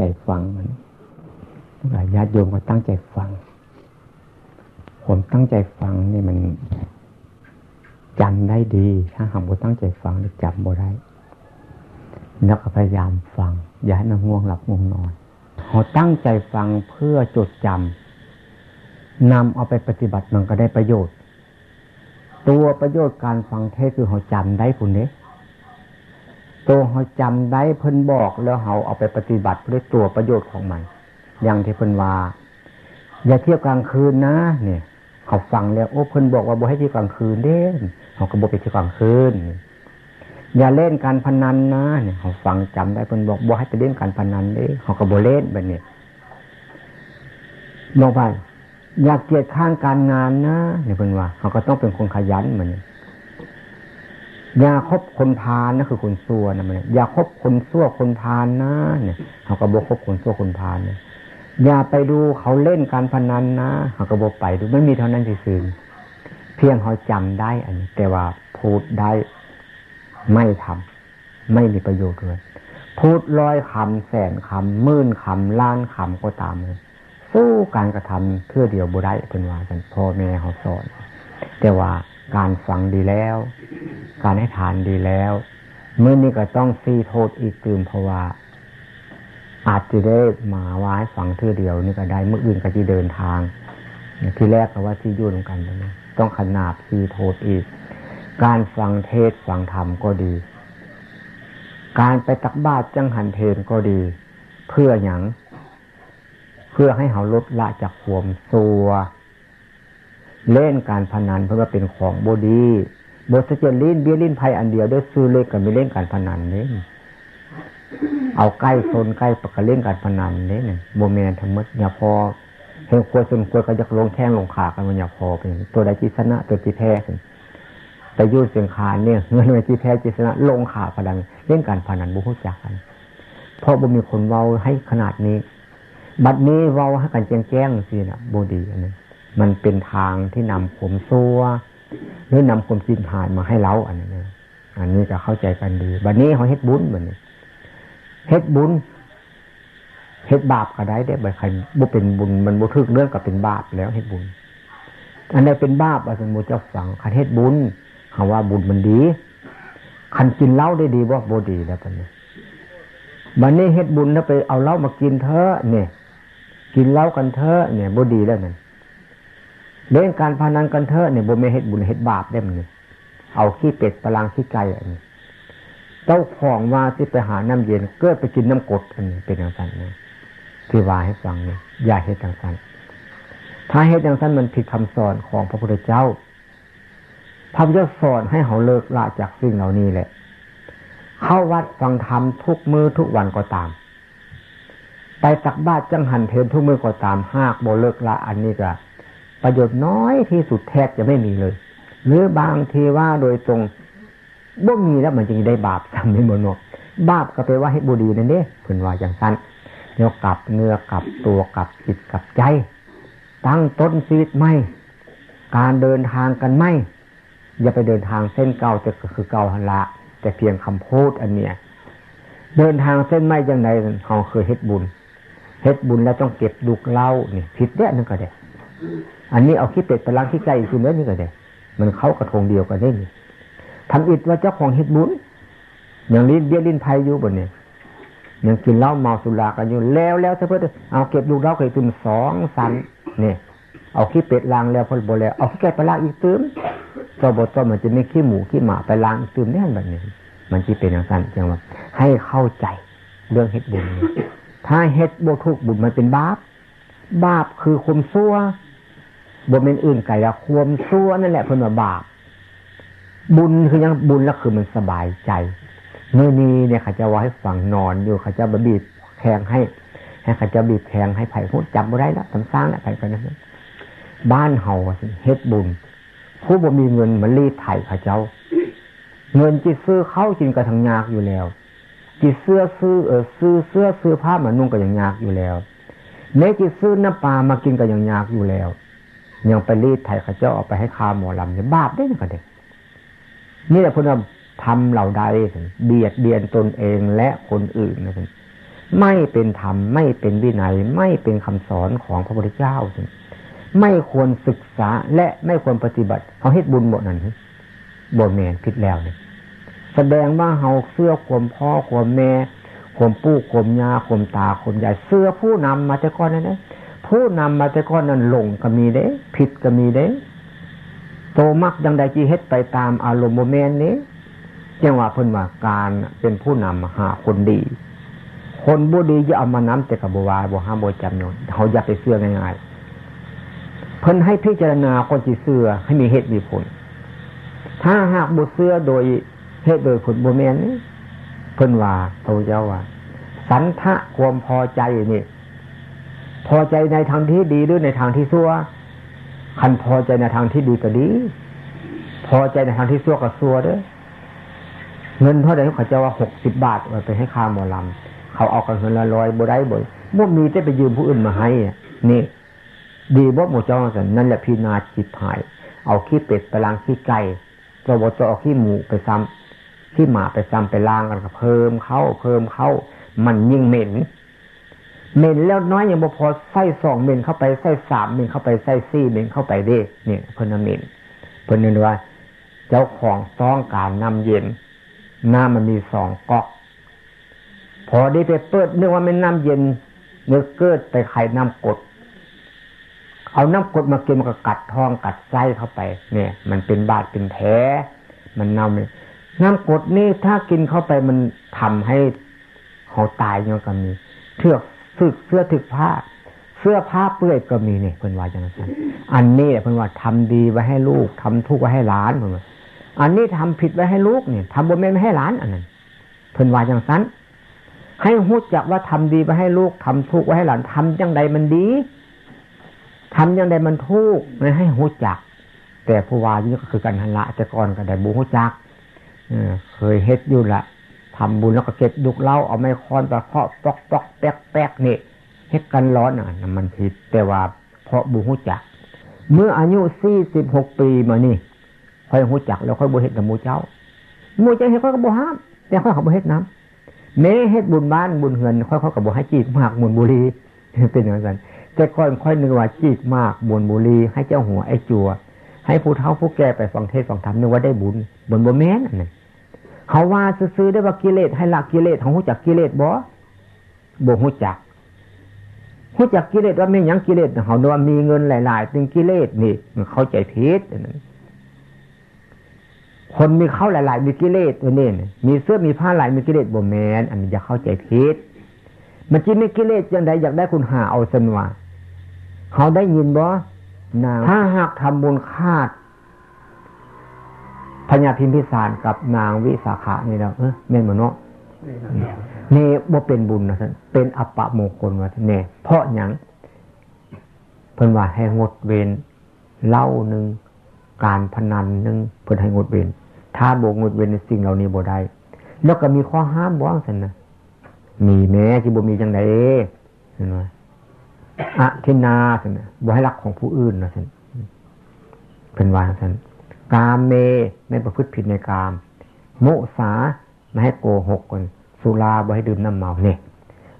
ใจฟังมันญาติโยมก็ตั้งใจฟัง ผมตั้งใจฟังนี่มันจำได้ดี ถ้าหากว่าตั้งใจฟังจำบ่ได้นักพยายามฟัง อย่าให้มันง่วงหลับง่วงนอนเขาตั้งใจฟังเพื่อจดจำนำเอาไปปฏิบัติมันก็ได้ประโยชน์ ตัวประโยชน์การฟังเทศคือเขาจำได้คุณเนี้ ตัวเขาจำได้เพิ่นบอกแล้วเขาเอาไปปฏิบัติเพื่อตัวประโยชน์ของมันอย่างที่เพิ่นว่า อย่าเที่ยวกลางคืนนะ เนี่ยเขาฟังแล้วโอ้เพิ่นบอกว่าบ่ให้เที่ยวกลางคืนเด้เขาก็บอกไปเที่ยวกลางคืน อย่าเล่นการพนันนะเนี่ยเขาฟังจำได้เพิ่นบอกบ่ให้ไปเล่นการพนันเด้เขาก็บ่เล่นแบบนี้นอกไปอยากเกียรติข้างการงานนะเนี่ยเพิ่นว่าเขาก็ต้องเป็นคนขยันเหมือน อย่าคบคนพาลนะคือคนซั่วนะมันอย่าคบคนซั่วคนพาลนะเนี่ยเขาก็บอกคบคนซั่วคนพาลเนี่ยอย่าไปดูเขาเล่นการพนันนะเขาก็บอกไปดูไม่มีเท่านั้นสื่อเพียงเขาจำได้ อันนี้ แต่ว่าพูดได้ไม่ทำไม่มีประโยชน์เลยพูดร้อยคำแสนคำมื่นคำล้านคำก็ตามเลยสู้การกระทำเพื่อเดียวบุได้เป็นว่ากันพ่อแม่เขาสอน แต่ว่า การฟังดีแล้ว การให้ทานดีแล้วเมื่อนี้ก็ต้องซีโทษอีกตื่นเพราะว่า อาจจะได้มาว้ายฟังเท่อเดียวนี่ก็ได้เมื่ออื่นก็จะเดินทางที่แรกก็ว่าที่ยุ่งกันนะต้องขนาบซีโทษอีก การฟังเทศฟังธรรมก็ดี การไปตักบาตรจังหันเทนก็ดี เพื่ออย่างเพื่อให้เขาลดละจากขวมซัว เล่นการพนัน เพราะว่าเป็นของบดีบทเจลินเบียลินไพ่อันเดียวด้ซื้อเล็กกับไม่เล่นการพนันนี่เอาใกล้โซนใกล้ปกเล่นการพนันเนี่ยโมเมนทั้งหมดอย่าพอเห็นครัวส่วนครัวก็จะลงแท่งลงขากันมันอย่าพอเป็นตัวใดที่ชนะตัวที่แพ้แต่ยุ่เสียงคานเนี่ยเงินในที่แพ้จิตนะลงขาพดังเล่นการพนันบุหุจักกันเพราะบ่มีคนเว้าให้ขนาดนี้ บัดนี้เว้าให้กันแจ้งแจ้งสินะบดีอันนี้ มันเป็นทางที่นำผมซัวหรือนำความสินหายมาให้เราอันนี้อันนี้จะเข้าใจกันดีบัดนี้เขาเฮ็ดบุญเหมือนนี้เฮ็ดบุญเฮ็ดบาปก็ได้ได้ใบใครบุเป็นบุญ มันบุทึกเรื่องกับเป็นบาปแล้วเฮ็ดบุญ อันใดเป็นบาปอาจารย์มูเจ้าฝังคันเฮ็ดบุญคำว่าบุญมันดีคันกินเหล้าได้ดีว่าโบดีแล้วตอนนี้บันนี้เฮ็ดบุญแล้วไปเอาเหล้ามากินเถอะเนี่ย กินเหล้ากันเถอะเนี่ยโบดีแล้วนั่น เล่นการพนันกันเถอะเนี่ยโบไม่เฮ็ดบุญเฮ็ดบาปได้มันเนี่ยเอาขี้เป็ดปลางขี้ไก่อันนี้เจ้าของว่าที่ไปหาน้ำเย็นเกิดไปกินน้ำกดอันนี้เป็นอย่างนั้นนะที่ว่าให้ฟังเนี่ยอย่าเฮ็ดอย่างนั้นถ้าเฮ็ดอย่างนั้นมันผิดคำสอนของพระพุทธเจ้าพระพุทธเจ้าสอนให้เขาเลิกละจากสิ่งเหล่านี้แหละ เข้าวัดฟังธรรมทุกมือทุกวันก็ตาม ไปตักบาตรจังหันเพนทุกมือก็ตามหากโบเลิกละอันนี้ก็ ประโยชน์น้อยที่สุดแทบจะไม่มีเลย หรือบางทีว่าโดยตรงบ่มีแล้วมันจึงได้บาปทำไม่หมดนกบาปก็ไปว่าให้บุดีนั่นเด้เพิ่นว่าอย่างสั้นเดี๋ยวกลับเนื้อกลับตัวกลับจิตกลับใจ ตั้งต้นชีวิตไม่ การเดินทางกันไม่ อย่าไปเดินทางเส้นเก่าจะคือเก่าหันละแต่เพียงคำพูดอันเนี้ยเดินทางเส้นไม่ยังไงเขาเคยเฮ็ดบุญเฮ็ดบุญแล้วต้องเก็บดุกเล่านี่ผิดเด้นั่นก็ได้ อันนี้เอาขี้เป็ดไปล้างขี้ไก่อีกคือเนื้อนี่ก็ได้มันเข้ากระทงเดียวกันได้นี่ทำอิดว่าเจ้าของเฮ็ดบุญอย่างลิ้นเบี้ยลิ้นไยอยู่บนเนี่ยยังกินเหล้าเมาสุรากันอยู่แล้วแล้วเพื่อเอาเก็บลูกเหล้าเคยตุนสองสันเนี่ยเอาขี้เป็ดล้างแล้วพอบ่แล้วเอาขี้ไก่ไปล้างอีกตื้มก็บทก็มันจะไม่ขี้หมูขี้หมาไปล้างตื่มแน่นแบบนี้ มันจะเป็นอย่างนั้นจังว่าให้เข้าใจเรื่องเฮ็ดบุญถ้าเฮ็ดโบทุกบุญมันเป็นบาปบาปคือคุมซัว บนเป็นอื่นไก่ละควมซัวนั่นแหละเพิ่นว่าบาป บุญคือยังบุญแล้วคือมันสบายใจเมื่อนี้เนี่ยเขาจะว่าให้ฝังนอนอยู่เขาจะบีบแทงให้ให้เขาจะบีบแทงให้ไผ่พูดจับบ่ได้แล้วทำสร้างแล้วไผ่ไปนั้นบ้านเฮาเฮ็ดบุญ ผู้บ่มีเงินมันรีดไถ่ข้าเจ้า เงินจิตซื้อเข้าจินกระทังยากอยู่แล้ว จิตเสื้อซื้อเออซื้อเสื้อซื้อผ้ามานุ่งก็ยังยากอยู่แล้วเมจิตซื้อน้ำปลามากินก็ยังยากอยู่แล้ว ยังไปรีดไถ่ข้าเจ้าเอาไปให้คาหมอลำเนี่ยบาปได้ยังไงเด็กนี่แหละพวกเราทำเหล่าใดเบียดเบียนตนเองและคนอื่นนะท่านไม่เป็นธรรมไม่เป็นวินัย ไม่เป็นคำสอนของพระพุทธเจ้าไม่ควรศึกษาและไม่ควรปฏิบัติเขาเฮ็ดบุญบทนั้นบทแมนผิดแล้วเนี่ยแสดงว่าเฮาเสื้อข่มพ่อข่มแม่ข่มปู่ข่มยาข่มตาข่มยายเสื้อผู้นำมาแต่ก่อนนั่นนะ ผู้นำมาแต่ก่อนนั้นหลงก็มีเด้ ผิดก็มีเด้ โตมักยังใดจีเฮ็ดไปตามอารมณ์โมเมนต์นี้จังว่าเพิ่นว่าการเป็นผู้นำหาคนดี คนบุดีจะเอามานำแต่กับบวาบห้ามบวจำเนเขาอยากไปเสื้อง่ายๆเพิ่นให้พิจารณาคนจีเสื้อให้มีเหตุมีผล ถ้าหากบุเสื้อโดยเหตุโดยผลโมเมนต์นี้เพิ่นว่าพระเจ้าว่า สันทะความพอใจนี่ พอใจในทางที่ดีหรือในทางที่ชั่วคันพอใจในทางที่ดีก็ดี พอใจในทางที่ชั่วก็ชั่วเด้อเงินเท่าไหร่เขาจะว่าหกสิบบาทไปให้ค่าหมอลำเขาเอากันเงินละร้อยบ่ได้บ่อยบ่มีแต่ไปยืมผู้อื่นมาให้นี่ ดีบ่หมูเจ้าสันนั่นแหละพินาจิตหาย เอาขี้เป็ดไปล้างขี้ไก่ตัวบจะเอาขี้หมูไปซ้ำขี้หมาไปซ้ำไปล้างกันก็เพิ่มเข้าเพิ่มเข้า มันยิ่งเหม็น เหม็นแล้วน้อยยังบ่พอใส่สองเหม็นเข้าไปใส่สามเหม็นเข้าไปใส่สี่เหม็นเข้าไปเด้เนี่ยเพิ่นเหม็นเพิ่นนึกว่า เจ้าของต้องการนำเย็น น้ำมันมีสองก๊อก พอได้ไปเปิดนึกว่าเป็นน้ำเย็นเนื้อเกิดไปไข่น้ำกด เอาน้ำกดมากินมันก็กัดท้องกัดไส้เข้าไป เนี่ย มันเป็นบาดเป็นแผลมันเน่าเลยน้ำกดนี่ถ้ากินเข้าไปมันทำให้เขาตายยังก็มีเทือก สึกเสื้อถึกผ้า เสื้อผ้าเปื้อยก็มีเนี่ยเพิ่นว่าจังนั้นอันนี้เพิ่นว่าทำดีไว้ให้ลูกทำทุกข์ไว้ให้หลานเพิ่นว่าอันนี้ทำผิดไว้ให้ลูกเนี่ยทำบนแม่ไม่ให้หลานอันนั้นเพิ่นว่าจังนั้นให้หู้จักว่าทำดีไว้ให้ลูกทำทุกข์ไว้ให้หลานทำยังใดมันดีทำยังใดมันทุกข์ไม่ให้หู้จัก แต่ผู้ว่านี่ก็คือการหันละแต่ก่อนก็ได้บูหู้จักเคยเฮ็ดอยู่ละ ทำบุญแล้วก็เก็บดุกเล่าเอาไม้ค้อนไปเคาะปอกปอกแป๊กแป๊กนี่เฮ็ดกันร้อนอะมันผิดแต่ว่าเพราะบุหุจัก เมื่ออายุสี่สิบหกปีมานี่ค่อยหุจักแล้วค่อยบุเฮ็ดกับมูเจ้ามูเจ้าเฮ็ดค่อยกับบุห้ามแต่ค่อยเขาบุเฮ็ดน้ำแม้เฮ็ดบุญบ้านบุญเหือนค่อยเขากับบุให้จีบมากบุญบุรีเป็นอย่างนั้นแต่ค่อยค่อยนึกว่าจีบมากบุญบุรีให้เจ้าหัวไอ้จัว ให้ผู้เฒ่าผู้แก่ไปฟังเทศฟังธรรมนึกว่าได้บุญบุญบุญแม่นอันนั้น เขาว่าซื้อได้ว่ากิเลสให้ละกิเลสของหูจักกิเลสบ่บ่หูจักหูจักกิเลสว่าไม่ยังกิเลสเขาว่ามีเงินหลายๆเป็นกิเลสนี่มันเข้าใจผิดคนมีเข้าหลาย ๆ มีกิเลสตัวนี้มีเสื้อมีผ้าหลายมีกิเลสบ่แมนอันนี้อย่าเข้าใจผิดมันจีมีกิเลสยังไงอยากได้คุณหาเอาสนว่าเขาได้ยินบ่นางถ้าหากทำบุญคาด พญาพิมพิสารกับนางวิสาขานี่เราเออแม่นมโนเนี่บ่เป็นบุญนะท่านเป็นอัปปะมงคลวะท่านเน่เพราะหยังเพิ่นว่าให้งดเวนเล่าหนึ่งการพนันหนึ่งเพิ่นให้งดเวนถ้าโบกงดเวนในสิ่งเหล่านี้บ่ได้แล้วก็มีข้อห้ามบ้างสันนะมีแม้ที่บ่มีจังไดเห็นไหมอะทินาสันนะบ่ให้รักของผู้อื่นนะสันเป็นว่าสัน กามเมไม่ประพฤติผิดในกาม มุสาไม่ให้โกหกกันสุราบ่ให้ดื่มน้ำเมาเนี่ย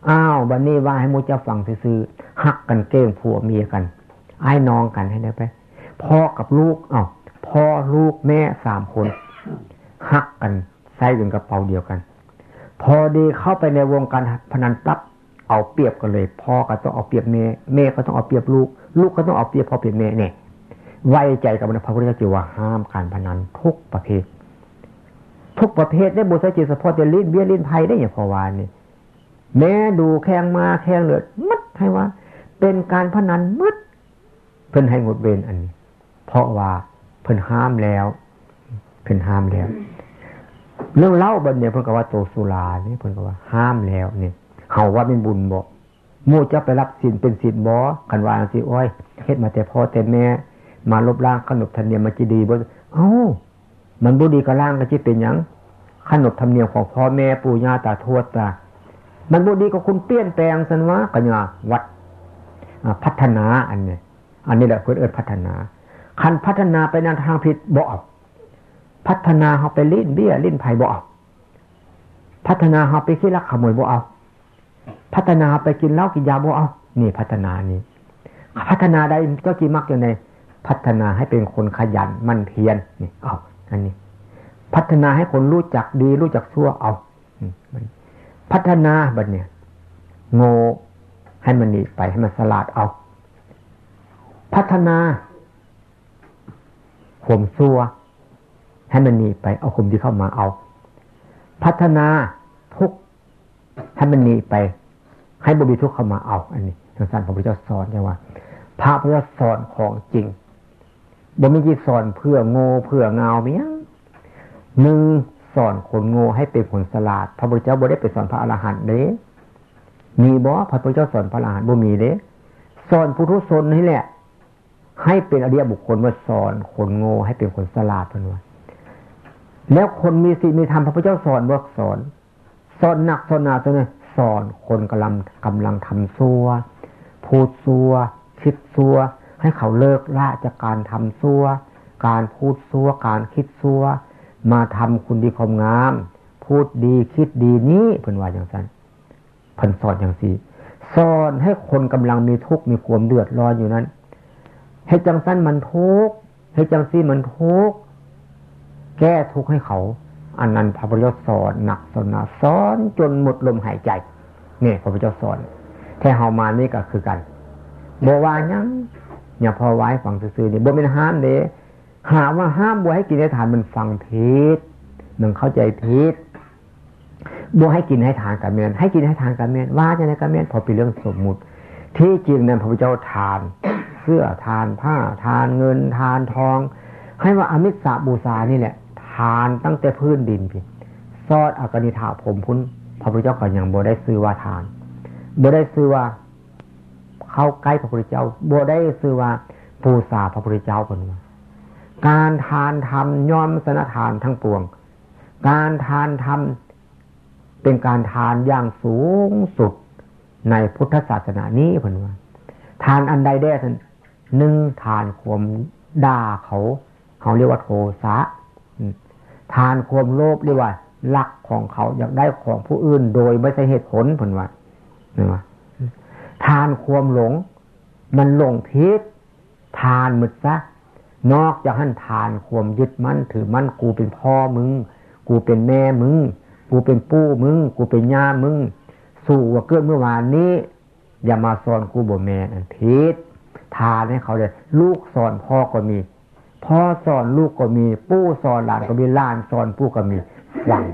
อ้าวบันนี้ว่าให้มูจ้าฟังซื้อหักกันเก้งผัวเมียกันไอ้น้องกันให้ได้ไปพ่อกับลูกอ้าวพ่อลูกแม่สามคนหักกันใส่ถึงกระเป๋าเดียวกัน พอดีเข้าไปในวงการพนันปั๊บเอาเปรียบกันเลย พ่อก็ต้องเอาเปรียบแม่แม่ก็ต้องเอาเปรียบลูก ลูกก็ต้องเอาเปรียบพ่อเปรียบแม่เนี่ย ไว้ใจกับพระพุทธเจ้าว่าห้ามการพนันทุกประเภท ทุกประเภทได้บุษจิตสพอจะลิ้นเบี้ยลิ้นไพ่ได้อย่างพอวานนี่แม้ดูแข่งมาแข่งเลือดมัดให้ว่า เป็นการพนันมัดเพิ่นให้งดเว้นอันนี้ เพราะว่าเพิ่นห้ามแล้ว เพิ่นห้ามแล้ว เรื่องเล่าบันเนี่ยเพิ่นก็ว่าโตสุรานี่เพิ่นก็ว่าห้ามแล้วเนี่ยเขาว่าเป็นบุญบ่มู่จะไปรับสินเป็นสินบ่กันวางสิโอ้ยเฮ็ดมาแต่พ่อแต่แม่ มาลบล้างขนบธรรมเนียมมันจะดีบ่เอ้ามันบุดีกับล่างก็จะเป็นอย่างขนบธรรมเนียมของพ่อแม่ปู่ย่าตาทวดตามันบุดีกับคุณเปลี่ยนแปลงสันวะกัญญาวัดพัฒนาอันนี้อันนี้แหละเพื่อเอิดพัฒนา คันพัฒนาไปในทางผิดบ่อพัฒนาเขาไปลิ้นเบี้ยลิ้นไผ่บ่อพัฒนาเขาไปขี้ลักขโมยบ่เอา พัฒนาไปกินเหล้ากินยาบ่เอา นี่พัฒนานี้ พัฒนาได้ก็กินมักอย่างไร พัฒนาให้เป็นคนขยันมั่นเพียรนี่เอาอันนี้ พัฒนาให้คนรู้จักดี รู้จักชั่วเอาพัฒนาบัดเนี่ย โง่ให้มันหนีไปให้มันสลาดเอา พัฒนาข่มซัวให้มันหนีไปเอาข่มที่เข้ามาเอา พัฒนาทุกให้มันหนีไป ให้บุญทุกเข้ามาเอา อันนี้ทางสารพระพุทธเจ้าสอนใช่ว่าพระพุทธเจ้าสอนของจริง บ่มีกี่สอนเพื่อโง่เพื่อเงาเมียหนึ่งสอนคนโง่ให้เป็นคนสลาด พระพุทธเจ้าบ่ได้ไปสอนพระอรหันต์เด้มีบ่พระพุทธเจ้าสอนพระอรหันต์บ่มีเด้สอนผู้ทุศนนี่แหละ ให้เป็นอริยบุคคลว่าสอนคนโง่ให้เป็นคนสลาดเพิ่นว่าแล้วคนมีศีลมีธรรมพระพุทธเจ้าสอนบอกสอน สอนหนักสอนหนาตัวนี้สอนคนกำลังกำลังทำซัวพูดซัวคิดซัว ให้เขาเลิกละจากการทำซัวการพูดซัวการคิดซัวมาทำคุณดีความงาม พูดดีคิดดีนี้เพิ่นว่าอย่างนั้นเพิ่นสอนอย่างสี่สอนให้คนกำลังมีทุกข์มีความเดือดร้อนอยู่นั้นให้จังสั้นมันทุกข์ให้จังซี่มันทุกข์แก้ทุกข์ให้เขาอันนั้นพระพุทธเจ้าสอนหนักสอนนาสอนจนหมดลมหายใจเนี่ยพระพุทธเจ้าสอนแค่เฮามานี่ก็คือกันบว่ายัง อย่าพอไว้ฟังซื่อๆนี่บ่เป็นห้ามเด้หาว่าห้ามบัวให้กินให้ทานมันฟังผิดมันเข้าใจผิดบัวให้กินให้ทานกันเมียนให้กินให้ทานกันเมียนว่าจะในกันเมียนพอเป็นเรื่องสมมุติ ที่จริงนั้นพระพุทธเจ้าทาน เสื้อทานผ้าทานเงินทานทอง ให้ว่าอมิสาบูชานี่แหละ ทานตั้งแต่พื้นดินพี่ซอดอากนิธาผมพุ้นพระพุทธเจ้าก็ยังบ่ได้ซื้อว่าทานบ่ได้ซื้อว่า เข้าใกล้พระพุทธเจ้าบ่ได้ซื้อว่าปูซาพระพุทธเจ้าเป็นว่าการทานธรรมย่อมสนทานทั้งปวง การทานธรรมเป็นการทานอย่างสูงสุดในพุทธศาสนานี้เพื่นว่า ทานอันใดได้ท่านหนึ่งทานความด่าเขา เขาเรียกว่าโทสะทานความโลภเรียกว่าลักของเขาอยากได้ของผู้อื่นโดยไม่ใช่เหตุผลเพื่นว่าเห็นไหม ทานความหลง มันหลงพิษทานมึดซะนอกจากท่านทานข่มยึดมั่นถือมั่นกูเป็นพ่อมึง กูเป็นแม่มึง กูเป็นปู่มึง กูเป็นย่ามึง สู่ว่าเกิดเมื่อวานนี้ อย่ามาสอนกูบ่แม่นทิศทานให้เขาเลยลูกสอนพ่อก็มี พ่อสอนลูกก็มี ปู่สอนหลานก็มีหลานสอนปู่ก็มีฟัง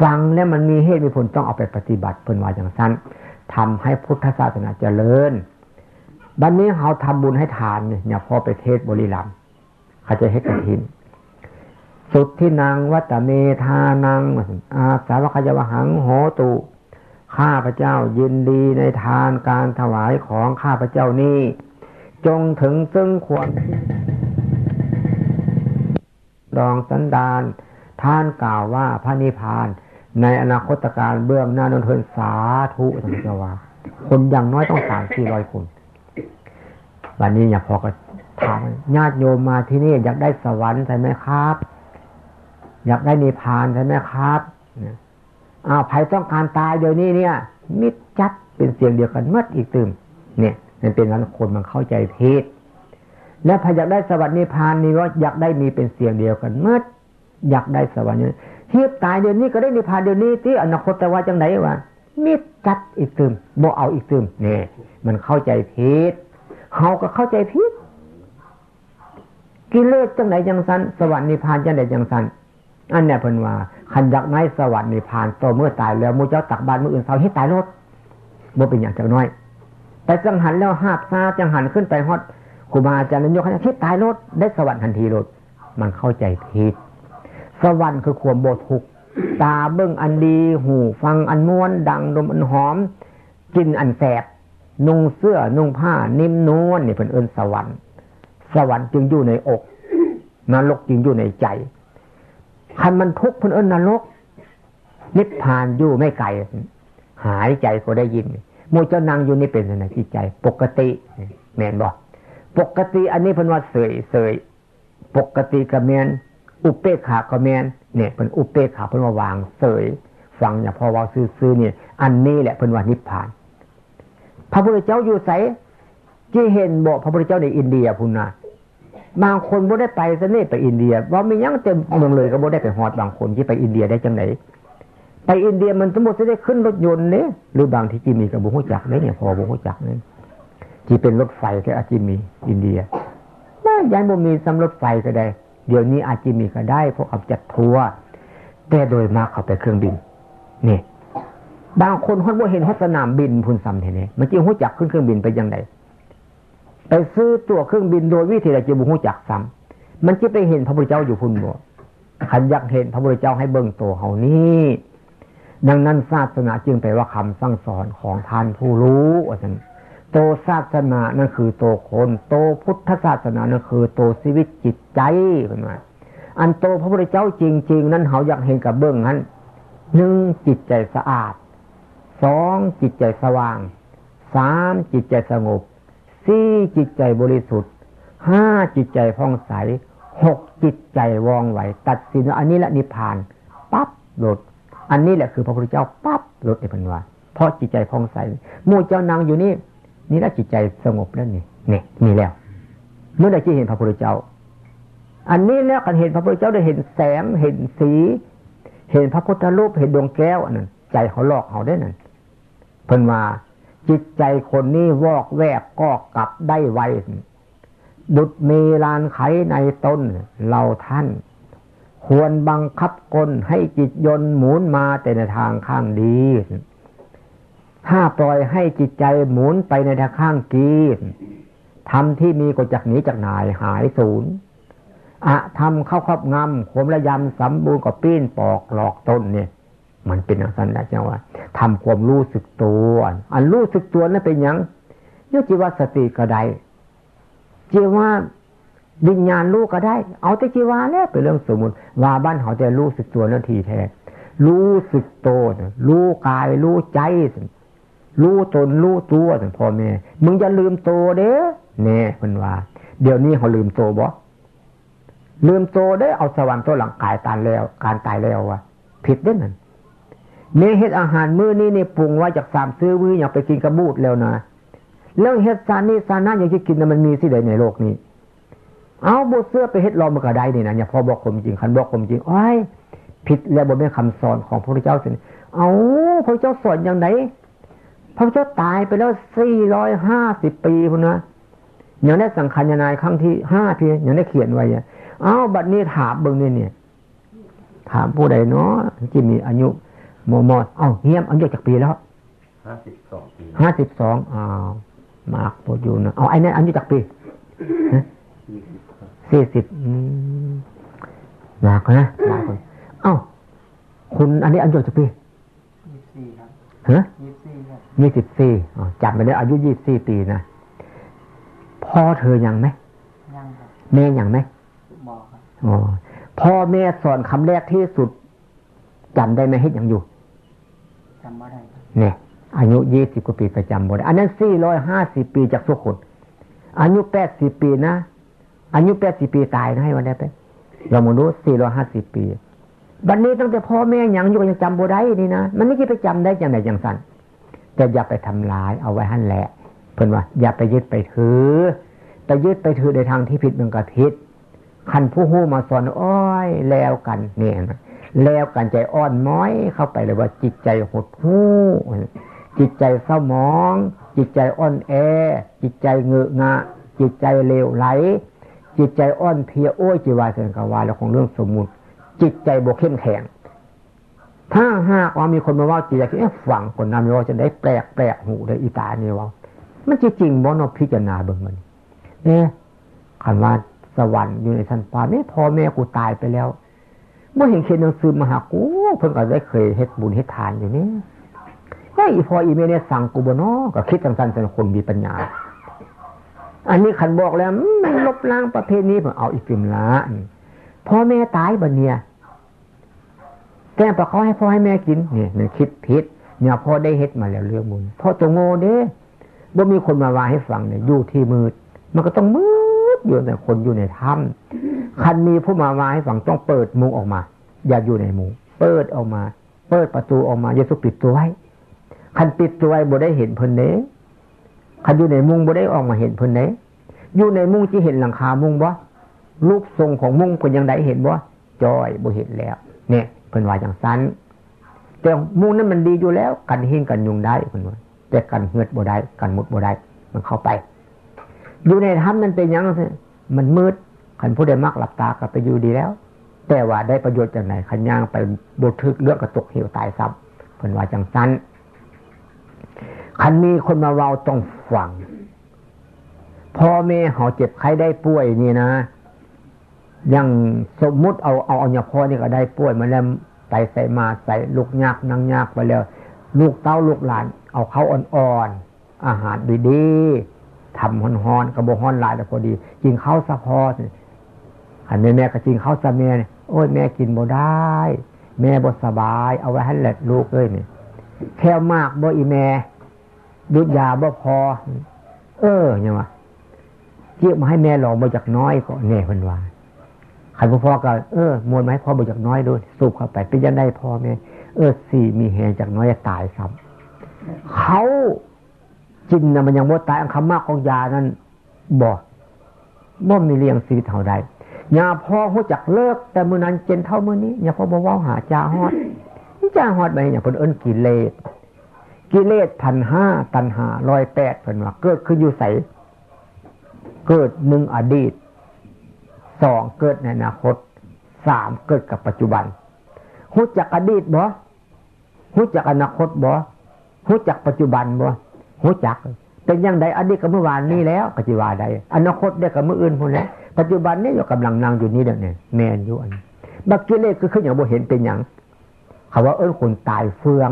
ฟังแล้วมันมีเหตุมีผลต้องเอาไปปฏิบัติเป็นว่าอย่างสั้น ทำให้พุทธศาสนาเจริญ บัดนนี้เขาทำบุญให้ทานเนี่ยอย่าพอไปเทศบริลัมเขาจะให้กระถิน สุดที่นางวัตเมธานังอาสาวขยวหังโหตุข้าพระเจ้ายินดีในทานการถวายของข้าพระเจ้านี้ จงถึงซึ่งควรรองสันดานท่านกล่าวว่าพระนิพพาน ในอนาคตการเบื้องหน้านนทนสาธุสังเกวาคนอย่างน้อยต้องสามสี่ร้อยคนวันนี้อย่าพอก็ถามญาติโยมมาที่นี่อยากได้สวรรค์ใช่ไหมครับ อยากได้นิพพานใช่ไหมครับอ้าวใครต้องการตายเดี๋ยวนี้เนี่ย มิดจัดเป็นเสียงเดียวกันเมื่ออีกตื่มเนี่ยมันเป็นนั้นคนมันเข้าใจเพศแล้วพออยากได้สวรรค์นิพพานนี่ว่าอยากได้มีเป็นเสียงเดียวกันเมื่ออยากได้สวรรค์ นี่ทีบตายเดี๋ยวนี้ก็ได้นิพพานเดี๋ยวนี้ที่อนาคตแต่ว่าจังไหนวะมิดจัดอีกตืมโบเอาอีกตืมเนี่ยมันเข้าใจเพศเขาก็เข้าใจผิดกิเลสจังไหนจังสันสวรรค์นิพพานจังไหนจังสันอันเนี้ยเพิ่นว่าขันยักไนสวรรค์นิพพานต่อเมื่อตายแล้วมูเจ้าตักบาตรมืออื่นเสาให้ตายรถบ่เป็นอย่างจังน้อย แต่จังหันแล้วหาบซาจังหันขึ้นไปฮอดครูบาอาจารย์นยกให้ที่ตายรถได้สวรรค์ทันทีรถมันเข้าใจผิด สวรรค์คือควมโบทุกตาเบิ้งอันดี หูฟังอันม้วน ดังดมอันหอมกินอันแสบนุ่งเสื้อนุ่งผ้า นิ่มนวลนี่เป็นเอิญสวรรค์ สวรรค์จึงอยู่ในอกนรกจึงอยู่ในใจคันมันทุกข์เพิ่นเอิญนรก นิพพานอยู่ไม่ไกลหายใจก็ได้ยินมูเจ้านางอยู่นี่เป็นอะไรที่ใจ ปกติแมนบอกปกติอันนี้เพิ่นว่าเสยเสยปกติกับแมน อุเปกขากับแมนเนี่ยเป็นอุเปกขาเพิ่นว่าวางเสยฟังอย่าพอว่าซื้อๆเนี่ย อันนี้แหละเป็นวันนิพพาน พระพุทธเจ้าอยู่ใสที่เห็นบอกพระพุทธเจ้าในอินเดียพุนนะบางคนบ่ได้ไปสเน่ไปอินเดียว่ามียังเต็มเมืองเลยก็บ่ได้ไปฮอดบางคนที่ไปอินเดียได้จังไหนไปอินเดียมันสมมติจะได้ขึ้นรถยนต์เนี่ยหรือบางที่จีมีกับบุหุจักเนี่ยพอบุหุจักเนี่ยที่เป็นรถไฟก็อาจจะมีอินเดียน่ายันบ่มีสำรถไฟก็ได้ เดี๋ยวนี้อาจจะมีก็ได้เพราะเขาจัดทัวร์แต่โดยมากเขาไปเครื่องบินนี่บางคนเขาบ่เห็นสนามบินพุนซ้ำทีนี้มันจีหุจักขึ้นเครื่องบินไปยังไงไปซื้อตั๋วเครื่องบินโดยวิธีใดจะบุหุจักซ้ำมันจะไปเห็นพระพุทธเจ้าอยู่พุ่นบ่ขันอยากเห็นพระพุทธเจ้าให้เบิ่งตัวเขานี่ดังนั้นศาสนาจึงแปว่าคำสั่งสอนของท่านผู้รู้ว่าท่าน โตศาสนานั่นคือโตคน โตพุทธศาสนานั่นคือ โตชีวิตจิตใจเป็นไงอันโตพระพุทธเจ้าจริง ๆ นั้นเขาอยากเห็นกับเบื้องนั้นหนึ่งจิตใจสะอาดสองจิตใจสว่างสามจิตใจสงบสี่จิตใจบริสุทธิ์ห้าจิตใจผ่องใสหกจิตใจว่องไหว ตัดสินอันนี้ละนิพพานปั๊บหลด อันนี้แหละคือพระพุทธเจ้าปั๊บลดในพันวาเพราะจิตใจพองใสมู่เจ้านางอยู่นี่ นี่แล้วจิตใจสงบแล้วนี่นี่มีแล้ว เมื่อใดที่เห็นพระพุทธเจ้า อันนี้แล้วกันเห็นพระพุทธเจ้าได้เห็นแสงเห็นสี เห็นพระพุทธรูปเห็นดวงแก้วอันนั้นใจเขาหลอกเขาได้นั่นเพิ่นว่าจิตใจคนนี้วอกแวกก็กลับได้ไวดุดมีลานไขในต้นเราท่าน ควรบังคับกลให้จิตยนหมุนมาแต่ในทางข้างดี ถ้าปล่อยให้จิตใจหมุนไปในทางข้างกีทำที่มีก็จากหนีจากนายหายศูนย์อะทำเข้าครอบงำขมระยำสมบูรณ์กับปีนปอกหลอกต้นเนี่ย มันเป็นอย่างนั้นนะเจ้าว่าทำความรู้สึกตัว อันรู้สึกตัวนั่นเป็นยังยจีว่าสติก็ได้จีว่าวิญญาณรู้ก็ได้ เอาแต่จีวาแล้วเป็นเรื่องสมมติว่าบ้านเขาจะรู้สึกตัวนาทีแท้รู้สึกโตรู้กายรู้ใจ รู้ตนรู้ตัวพ่อแม่ มึงจะลืมโตเด้เน่คนว่า เดี๋ยวนี้เขาลืมโตบ่ลืมโตได้เอาสวรรค์ตัวหลังกายตายแล้ว การตายแล้ววะผิดได้นั่นเนเฮ็ดอาหารมื้อนี้เนี่ยปรุงไว้จากสามซื้อมื้ออยากไปกินกระบูดแล้วนะแล้วเฮ็ดซานนี่ซานน่าอย่างที่กินมันมีที่ใดในโลกนี้ เอาบทเสื้อไปเฮ็ดรอมันก็ได้นี่นะอย่าพอบอกความจริงคันบอกความจริงอ้อยผิดแล้วบนเป็นคำสอนของพระเจ้าสิเอาพระเจ้าสอนอย่างไหน พระเจ้าตายไปแล้วสี่ร้อยห้าสิบปีคุณนะอย่างได้สังขารนายครั้งที่ห้าพี่อย่างได้เขียนไว้เอาบัดนี้ถามเบิ้งนี่เนี่ย ถามผู้ใดเนาะที่มีอายุโมมอดเอ้าเงียบอายุจากปีแล้วห้าสิบสองปีห้าสิบสองอ้าวมากพออยู่นะเอาไอ้นี่อายุจากปีสี่สิบหนักนะหลายคนเอ้าคุณอันนี้อายุจะปียี่สิบสี่ครับฮะ ยี่สิบสี่จับไปเลยอายุยี่สิบสี่ปีนะพ่อเธอยังไหมยังครับแม่ยังไหมบอกครับอ๋อพ่อแม่สอนคำแรกที่สุดจำได้ไหมเฮ็ดยังอยู่จำไม่ได้เนี่ยอายุยี่สิบกว่าปีประจำบ่ได้อันนั้นสี่ร้อยห้าสิบปีจากสุขุนอายุแปดสิบปีนะอายุแปดสิบปีตายนะให้วันนี้ไปเรามนุษย์สี่ร้อยห้าสิบปี บัดนนี้ตั้งแต่พ่อแม่ยังอยู่ยังจำบ่ได้นี่นะมันไม่ใช่ไปจำได้อย่างไหนอย่างสั้น แต่อย่าไปทำลายเอาไว้หั่นแหละ เพิ่อนว่า อย่าไปยึดไปถือไปยึดไปถือในทางที่ผิดมันก็ผิดคันผู้หู้มาสอนอ้อยแล้วกันเนี่ยแล้วกันใจอ่อนม้อยเข้าไปเลยว่าจิตใจหดหู้จิตใจเศร้าหมอง จิตใจอ่อนแอ จิตใจเงองะ จิตใจเลวไหล จิตใจอ่อนเพียโอ้ยจีวาเสนกวาแล้วของเรื่องสมมุติ จิตใจบกเข้มแข็ง ถ้าหากว่ามีคนมาว่าจิตใจเอ๊ะฝังคนนำว่าจะได้แปลกแปลกหูได้อีตาเนี่ยว่า มันจริงบ่นพิจารณาเบิ่งมันเนี่ยคันว่าสวรรค์อยู่ในชั้นฟ้าไม่พ่อแม่กูตายไปแล้วเมื่อเห็นเขียนหนังสือมาหากูเพิ่งก็ได้เคยเฮ็ดบุญเฮ็ดทานอยู่นี่ไอ้พออีเมเนี่ยสั่งกูบ่นอก็คิดจังสันเป็นคนมีปัญญา อันนี้ขันบอกแล้วไม่ลบล้างประเภทนี้ผมเอาอีกฟิมละพ่อแม่ตายบันเนี่ย แก้ประเขาให้พ่อให้แม่กินเนี่ยมันคิดผิดเนี่ยพ่อได้เฮ็ดมาแล้วเรื่องบุญพ่อตัวโง่เด้บ่มีคนมาวาให้ฟังเนี่ยอยู่ที่มืด มันก็ต้องมืดอยู่แต่คนอยู่ในถ้ำคันมีผู้มาวาให้ฟังต้องเปิดมุงออกมา อย่าอยู่ในมุงเปิดออกมา เปิดประตูออกมาเยซูปิดตัวไว้คันปิดตัวไว้บ่ได้เห็นเพิ่นเด้คันอยู่ในมุงบ่ได้ออกมาเห็นเพิ่นเด้อยู่ในมุงที่เห็นหลังคามุงบ่ลูกทรงของมุงเป็นยังไงเห็นบ่จอยบ่เห็นแล้ว เนี่ย เพิ่นว่าอย่างสั้นแต่มุ้งนั้นมันดีอยู่แล้ว กันเห็นกันยุงได้เพิ่นว่าแต่กันเหือดบ่ได้กันมุดบ่ได้ มันเข้าไป อยู่ในถ้ำนั้นเป็นยังมันมืดขันผู้ใดมักหลับตาก็ไปอยู่ดีแล้ว แต่ว่าได้ประโยชน์จากไหนขันย่างไปบทึกเลือกกระตกเหวตายซ้ำเพิ่นว่าจังสั้นขันมีคนมาเราต้องฟังพ่อแม่เขาเจ็บไข้ได้ป่วยนี่นะ ยังสมมุติเอาเอาเอาเนี่ยพ่อนี่ก็ได้ป่วยมาแล้วไปใส่มาใส่ลูกยากนั่งยากไปแล้ว ลูกเต้าลูกหลาน เอาเขาอ่อนๆอาหารดีๆทำฮอนๆกระบอกฮอนหลายแต่พอดีกินข้าวสะพออันแม่แม่ก็จริงข้าวสะเมียเนี่ยโอ้ยแม่กินบ่ได้ แม่บ่สบาย เอาไว้ให้แหลกลูกเลยเนี่ยแค่มากบ่อีแม่ดุดยาบ่พอ เออเนี่ยว่าเกี่ยมาให้แม่ลองมาจากน้อยก็เนี่ยพันว่า ขันพ่อก็เออมวลไม้พ่อมาจากน้อยด้วยสูบเข้าไปเป็นยังได้พ่อแม่เออสี่มีแหงจากน้อยตายซ้ำเขาจินนะมันยังบ่ตายอันคำมากของยานั้นบอกบ่มีเลี้ยงสีเท่าใดยาพ่อหัวจักเลิก แต่มือนั้นเจนเท่ามือนี้ยาพ่อบอกว่าหาจาฮอดจ้าฮอดไปอย่างเพิ่นเอิ้นกิเลสกิเลสพันห้าตันหาร้อยแปดเพิ่นว่าเกิดขึ้นอยู่ใสเกิดหนึ่งอดีต สองเกิดในอนาคตสามเกิดกับปัจจุบันหูจักอดีตบ่หูจักอนาคตบ่หูจักปัจจุบันบ่หูจัก เป็นยังไงอดีตกับเมื่อวานนี้แล้วปัจจุบันใดอนาคตได้กับเมื่ออื่นพูดแล้วปัจจุบันนี้อยู่กำลังนั่งอยู่นี่เดี๋ยวนี้แมนอยู่อันบักกิเลสก็ขึ้นอย่างบ่เห็นเป็นอย่างเขาว่าเอิ้นคนตายเฟือง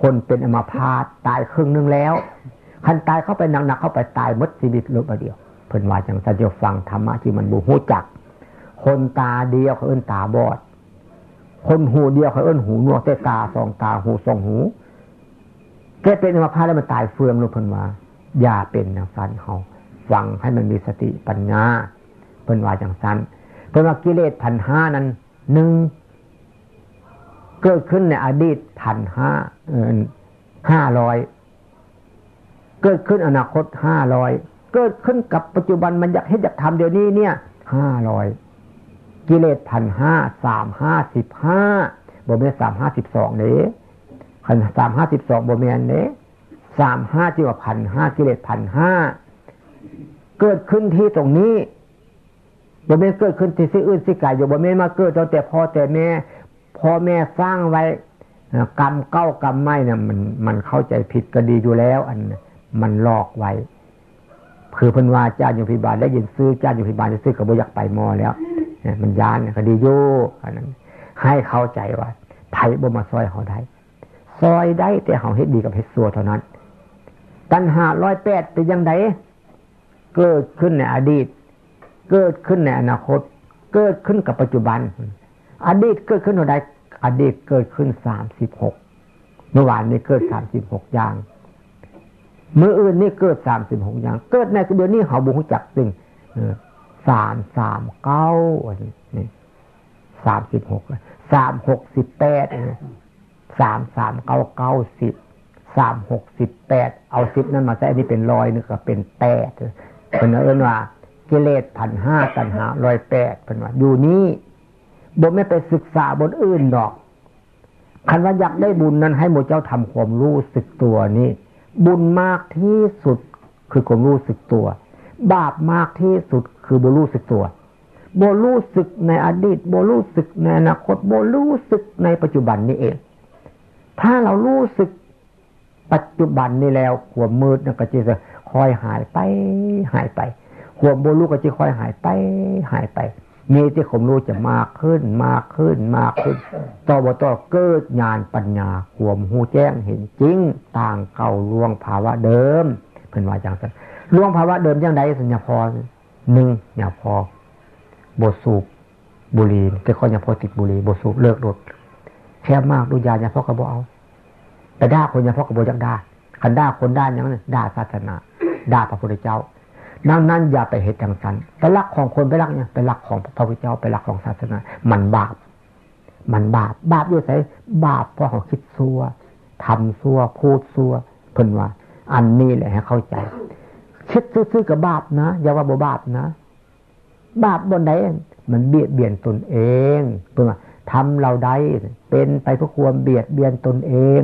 คนเป็นอมาพาตตายครึ่งนึงแล้วคันตายเข้าไปหนักๆเข้าไปตายมดชีวิตลบเดียว พิ่นว่าจังสันจะฟังธรรมะที่มันบูหูจัก คนตาเดียวเขาเอิ้นตาบอด คนหูเดียวเขาเอิ้นหูหนวกแต่ตาสองตาหูสองหูแกเป็นอมาพาแล้วมันตายเฟืองลงเพิ่นว่าอย่าเป็นนะฟันเขาฟังให้มันมีสติปัญญาเพิ่นว่าจังสันเพิ่นว่ากิเลสพันห้านั้นหนึ่งเกิดขึ้นในอดีตพันห้าห้าร้อยเกิดขึ้นอนาคตห้าร้อย เกิดขึ้นกับปัจจุบันมันอยากให้อยากทำเดี๋ยวนี้เนี่ยห้าร้อยกิเลสพันห้าสามห้าสิบห้าบวเมสามห้าสิบสองเนี้ขันสามห้าสิบสองบวเมนเนี้สามห้าจีว่าพันห้ากิเลสพันห้าเกิดขึ้นที่ตรงนี้บวเมนเกิดขึ้นที่สิ่อื่นสิ่งไก่อยู่บวเมนมาเกิดตั้งแต่พ่อแต่แม่พ่อแม่สร้างไว้กรรมเก้ากรรมไม่เนี่ยมันมันเข้าใจผิดก็ดีอยู่แล้ว อันมันหลอกไว้ คือพันวาจ้าอยู่พิบาลได้ยินซื้อจ้าอยู่พิบาลจะซื้อกับบอยากไปมอแล้วเนี่ยมันยานคดีโยอันนั้นให้เข้าใจว่าไทยบ่มาซอยเขาได้ซอยได้แต่เขาเฮ็ดดีกับเฮ็ดซัวเท่านั้น ตัณหาร้อยแปดเป็นยังไงเกิดขึ้นในอดีต เกิดขึ้นในอนาคต เกิดขึ้นกับปัจจุบัน อดีตเกิดขึ้นเท่าใดอดีตเกิดขึ้นสามสิบหกเมื่อวานนี้เกิดสามสิบหกอย่าง มืออื่นนี่เกิดสามสิบหกอย่าง เกิดในเดือนนี้เขาบุกจักซึ่งสามสามเก้าอันนี้สามสิบหกสามหกสิบแปดสามสามเก้าเก้าสิบสามหกสิบแปดเอาสิบนั้นมาใส่อันนี้เป็นร้อยนึงก็เป็นแปดเป็นเอิ้นว่ากิเลสพันห้าตันหาร้อยแปดเป็นว่าอยู่นี้บนไม่ไปศึกษาบนอื่นดอกคันว่าอยากได้บุญนั้นให้หมดเจ้าทำความรู้สึกตัวนี้ บุญมากที่สุดคือความรู้สึกตัว บาปมากที่สุดคือบุรู้สึกตัวโบรู้สึกในอดีตโบรู้สึกในอนาคตโบรู้สึกในปัจจุบันนี้เอง ถ้าเรารู้สึกปัจจุบันนี้แล้วหัวมืดนะก็จะคอยหายไป หายไปหัวโบรู้ก็จะคอยหายไป หายไป มีที่ผมรู้จะมากขึ้นมากขึ้นมากขึ้น ต่อบต่อเกิดญาณปัญญาขวมหูแจ้งเห็นจริง ต่างเก่าล่วงภาวะเดิมเป็นว่าจังสันล่วงภาวะเดิมยังไงสัญญาพอหนึ่งอย่าพอบสูบบุหรี่แต่คนอย่าพอติดบุหรี่บสูบเลิกรถแค่มากดูยาอย่าพอกระบอกเอา แต่ด่าคนอย่าพอกระบอกจังด่าขันด่าคนด่าอย่างนั้นด่าศาสนาด่าพระพุทธเจ้า ดังนั้นอย่าไปเหตุจังสันไปรักของคนไปรักเนี่ยไปรักของพระพุทธเจ้าไปรักของศาสนา มันบาป มันบาป บาปอยู่ไสบาปเพราะเขาคิดซัวทำซัวพูดซัวเพิ่นว่า อันนี้แหละให้เข้าใจคิดซื่อๆกับบาปนะอย่าว่าบ่บาปนะ บาปบนไหนมันเบียดเบียนตนเองเพิ่นว่าทำเราได้เป็นไปเพื่อความเบียดเบียนตนเอง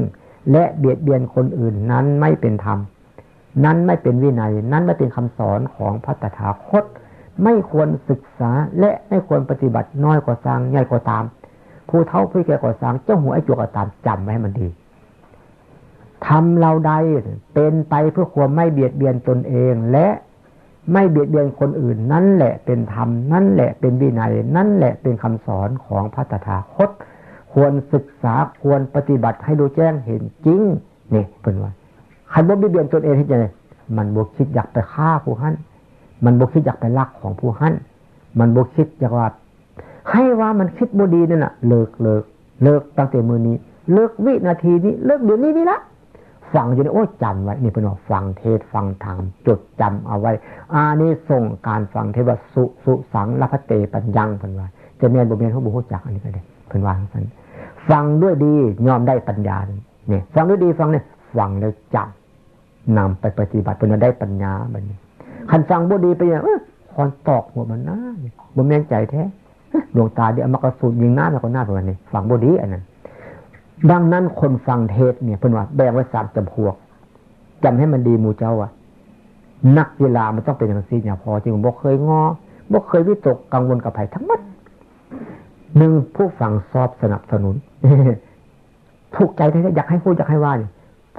และเบียดเบียนคนอื่นนั้นไม่เป็นธรรม นั้นไม่เป็นวินัย นั้นไม่เป็นคำสอนของพระตถาคต ไม่ควรศึกษาและไม่ควรปฏิบัติน้อยกว่าสร้างใหญ่กว่าตาม ผู้เท่าผู้แก่กว่าสร้างเจ้าหัวไอ้จวกตามจำไว้มันดีทำเราใดเป็นไปเพื่อความไม่เบียดเบียนตนเองและไม่เบียดเบียนคนอื่น นั่นแหละเป็นธรรม นั่นแหละเป็นวินัย นั่นแหละเป็นคำสอนของพระตถาคต ควรศึกษาควรปฏิบัติให้รู้แจ้งเห็นจริง นี่เป็นว่า ใครบ่เบียเบียนตนเองที่จะมันบกคิดอยากไปฆ่าผู้หั่นมันบกคิดอยากไปลักของผู้หั่นมันบกคิดอยากว่าให้ว่ามันคิดบดีนั่นแหะเลิกเลิกเลิกตั้งแต่มือนี้ เลิกวินาทีนี้ เลิกเดี๋ยวนี้นี่ละฟังอยู่นี่โอ้จำไว้นี่เป็นว่าฟังเทศฟังธรรมจดจำเอาไว้อานี้ส่งการฟังเทศสุสุสังลพเตปัญญังเพิ่นว่าจะเมียนบุเมียนเขาบุหุจักอันนี้ก็ได้เพิ่นว่าสั้นฟังด้วยดียอมได้ปัญญาเนี่ยฟังด้วยดีฟังเนี่ยฟังแล้วจำ นำไปปฏิบัติเพื่อได้ปัญญาแบันนี้ขันฟังบุดีไปอย่างคอนตอกหัวมันหนะบุเมียนใจแท้ดวงตาเดียวมากระสุนยิงหน้าแล้วก็หน้าประมาณนี้ฟังบุดีอันนั้นดังนั้นคนฟังเทศเนี่ยเพิ่นว่าแบ่งไว้สามจำพวกจำให้มันดีมูเจ้าอะนักกีฬามันต้องเป็นอย่างนี้อย่างพอจริงบอกเคยงอบอกเคยวิตกกังวลกับไผ่ทั้งหมดหนึ่งผู้ฟังสอบสนับสนุนถูกใจแท้ๆอยากให้พูดอยากให้ว่าเนี่ย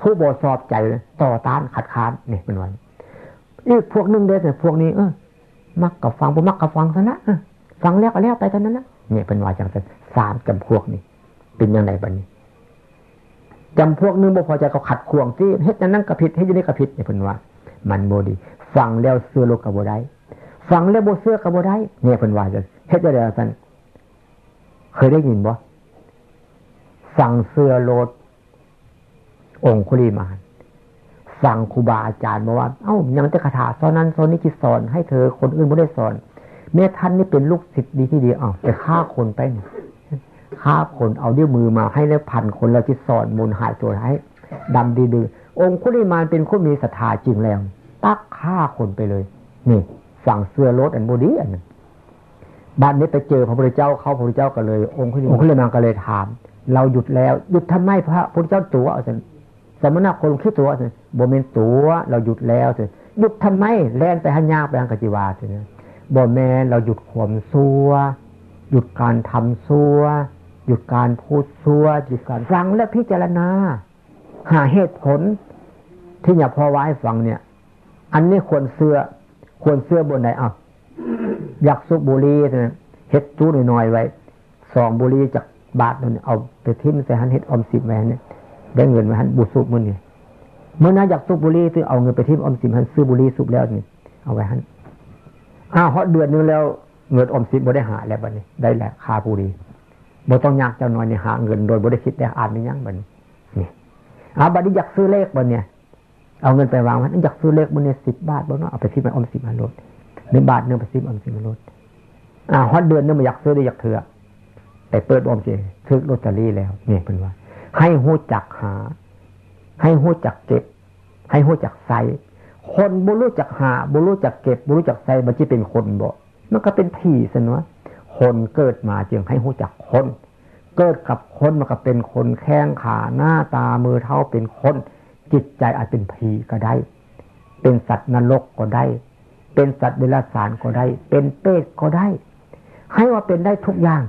ผู้บอสอบใจต่อต้านขัดขานเนี่ยเป็นวันอีกพวกหนึ่งเด้เนี่ยพวกนี้เออมักกับฟังบ่มักกับฟังซะนะฟังแล้วก็แล้วไปเท่านั้นนะเนี่ยเป็นว่าจังสันสามจำพวกนี้เป็นยังไงบ้านี้จำพวกนึงบ่พอใจเขาขัดขวงที่เฮ็ดนั้นกระผิดเฮ็ดนี่กระผิดเนี่ยเพิ่นว่า มันโบดีฟังแล้วเสื้อโลกกับโบได้ฟังแล้วโบเสื้อกับโบได้เนี่ยเพิ่นว่าจะเฮ็ดได้แล้วสันเคยได้ยินบ่ฟังเสื้อโลด องคุลีมานฟังครูบาอาจารย์บอกว่า เอ้ายังจะคาถาสอนนั้นสอนนี้ที่สอนให้เธอคนอื่นไม่ได้สอนแม่ท่านนี่เป็นลูกศิษย์ดีที่ดีอ้าวไปฆ่าคนไปเนี่ยฆ่าคนเอาด้วยมือมาให้แล้วพันคนแล้วที่สอนมูลหายตัวให้ดำดีดือองคุลิมานเป็นคนมีศรัทธาจริงแล้วตักฆ่าคนไปเลย นี่ฝั่งเสื้อรถอันบดีอันนั้นบ้านนี้ไปเจอพระพุทธเจ้าเขาพระพุทธเจ้าก็เลย องคุลิองคุลิมานก็เลยถาม เราหยุดแล้ว หยุดทำไมพระพุทธเจ้าตัวอาจารย์ สมณะคนคิดตัวอาจารย์โบเมนตัวเราหยุดแล้วอาจารย์หยุดทำไมแล่นไปหันยากไปหันกจิวาอาจารย์บอแม่เราหยุดขวมซัวหยุดการทำซัวหยุดการพูดซัวหยุดการฟังและพิจารณา หาเหตุผล ที่อย่าพอไว้ฟังเนี่ย อันนี้ควรเสื้อควรเสื้อบนไหนอะอยากสุบุรีนะเฮ็ดตู้หน่อยๆไว้สองบุรีจากบาทนั่นเอาไปทิ้มใส่หันเฮ็ดอมสิบไว้เนี่ย ได้เงินมาหันบุสุบมันเนี่ยเมื่อน่าอยากสุบบุหรีคือเอาเงินไปทิ้มอมสิบหันซื้อบุหรี่สุบแล้วนี่เอาไว้หันอ้าวเพราะเดือนนึงแล้วเงินอมสิบบ่ได้หาแล้วบัดนี้ ได้แหละคาบุหรี่บ่ต้องยากเจ้าน้อยเนี่ยหาเงินโดยบ่ได้คิดได้อ่านไม่ยั้งบัดนี้นี่อาบัดนี้อยากซื้อเลขบัดเนี่ยเอาเงินไปวางไว้อยากซื้อเลขบัดเนี่ยสิบบาทบ่เนาะเอาไปทิ้งไปอมสิบมาลดหนึ่งบาทหนึ่งไปทิ้งอมสิบมาลดอ่าฮอดเดือนนึงมาอยากซื้อได้อยากเถื่อไปเปิดอมสิซื้อลอตเตอรี่แล้วเนี่ยเป็นว่า ให้หู้จักหา ให้หู้จักเก็บ ให้หู้จักใส่คนบุรู้จักหาบุรู้จักเก็บบุรู้จักใส่มันจะเป็นคนบ่มันก็เป็นผีสนวะคนเกิดมาจึงให้หู้จักคน เกิดกับคนมันก็เป็นคนแข้งขาหน้าตามือเท้าเป็นคน จิตใจอาจเป็นผีก็ได้ เป็นสัตว์นรกก็ได้ เป็นสัตว์เดรัจฉานก็ได้ เป็นเปรตก็ได้ ให้ว่าเป็นได้ทุกอย่าง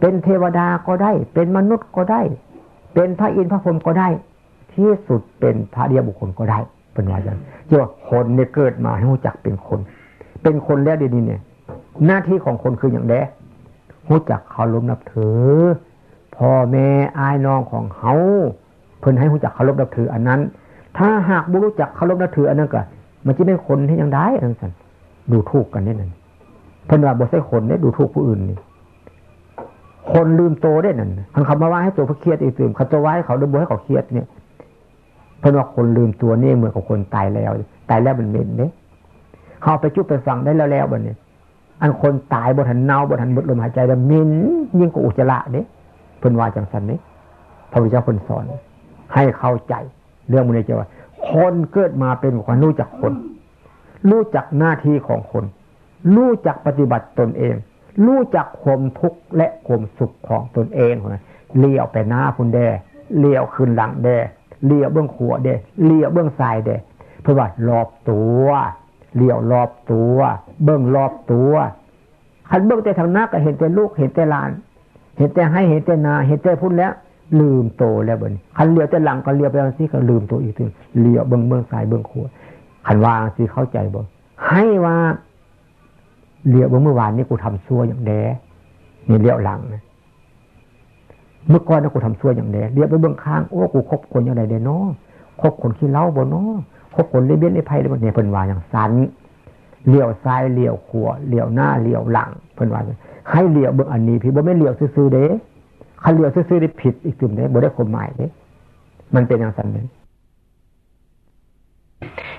เป็นเทวดาก็ได้ เป็นมนุษย์ก็ได้ เป็นพระอินทร์พระพรหมก็ได้ ที่สุดเป็นพระเดียบุคคลก็ได้เป็นว่าอย่างที่ว่าคนเนี่ยเกิดมาให้รู้จักเป็นคน เป็นคนแล้วดีนี่เนี่ย หน้าที่ของคนคืออย่างแดรู้จักเขาล้มนับถือพ่อแม่อายน้องของเขาเพิ่นให้รู้จักเขาล้มนับถืออันนั้น ถ้าหากบุรู้จักเขาล้มนับถืออันนั้นก็มันจะเป็นคนที่ยังได้อันนั้นดูถูกกันนี่นั่นเพิ่นว่าบ่ใช่คนเนี่ยดูถูกผู้อื่นนี่ คนลืมโตได้นั่นคันเขามาว่าให้ตัวเขาเครียดอีกตื่มเขาจะว่าให้เขาดูบ่ให้เขาเครียดเนี่ยเพราะว่าคนลืมตัวนี่เหมือนกับคนตายแล้ว ตายแล้วมันเหม็นเนี่ยเขาไปจุบไปฟังได้แล้วแล้วบันนี้อันคนตายบนทันเน่าบนทันบดลมหายใจแล้วมินยิ่งกว่าอุจจาระเด้เพิ่นว่าจังสันนี้พระพุทธเจ้าคนสอน ให้เข้าใจเรื่องมันเลยจะว่าคนเกิดมาเป็นคนรู้จักคน รู้จักหน้าที่ของคน รู้จักปฏิบัติตนเอง รู้จักความทุกข์และความสุขของตนเองเลี้ยวไปหน้าคุณแดเลี้ยวขึ้นหลังแดเลี้ยวเบื้องขวาแดเลี้ยวเบื้องซ้ายแดเพื่อว่ารอบตัวเลี้ยวรอบตัว เบื้องรอบตัวขันเบื้องแต่ทางหน้าก็เห็นแต่ลูกเห็นแต่ลาน เห็นแต่ให้เห็นแต่นา เห็นแต่พุ่นแล้ว ลืมโตแล้วบนขันเลี้ยวแต่หลังก็เลี้ยวไปสิก็ลืมตัวอีกทีเลี้ยวเบื้องเบื้องซ้ายเบื้องขวาขันวางสิเข้าใจบ่ให้ว่า เลี้ยวเมื่อวานนี้กูทำซัวอย่างแดนี่เลี้ยวหลังนะเมื่อก่อนนะกูทำซัวอย่างแดเลี้ยวไปเบื้องข้างโอ้กูคบคนอย่างไรเดนอคบคนขี้เล่าบ่นอคบคนเลี้ยเบี้ยเลี้ยไพ่เลยบ่เนี่ยเพิ่นว่าอย่างสันเลี้ยวซ้ายเลี้ยวขวาเลี้ยวหน้าเลี้ยวหลังเพิ่นว่าให้เลี้ยวเบื้องอันนี้พี่บ่ไม่เลี้ยวซื่อเด้คันเลี้ยวซื่อได้ผิดอีกตึมเด้บ่ได้ความหมายเด้มันเป็นอย่างสันเลย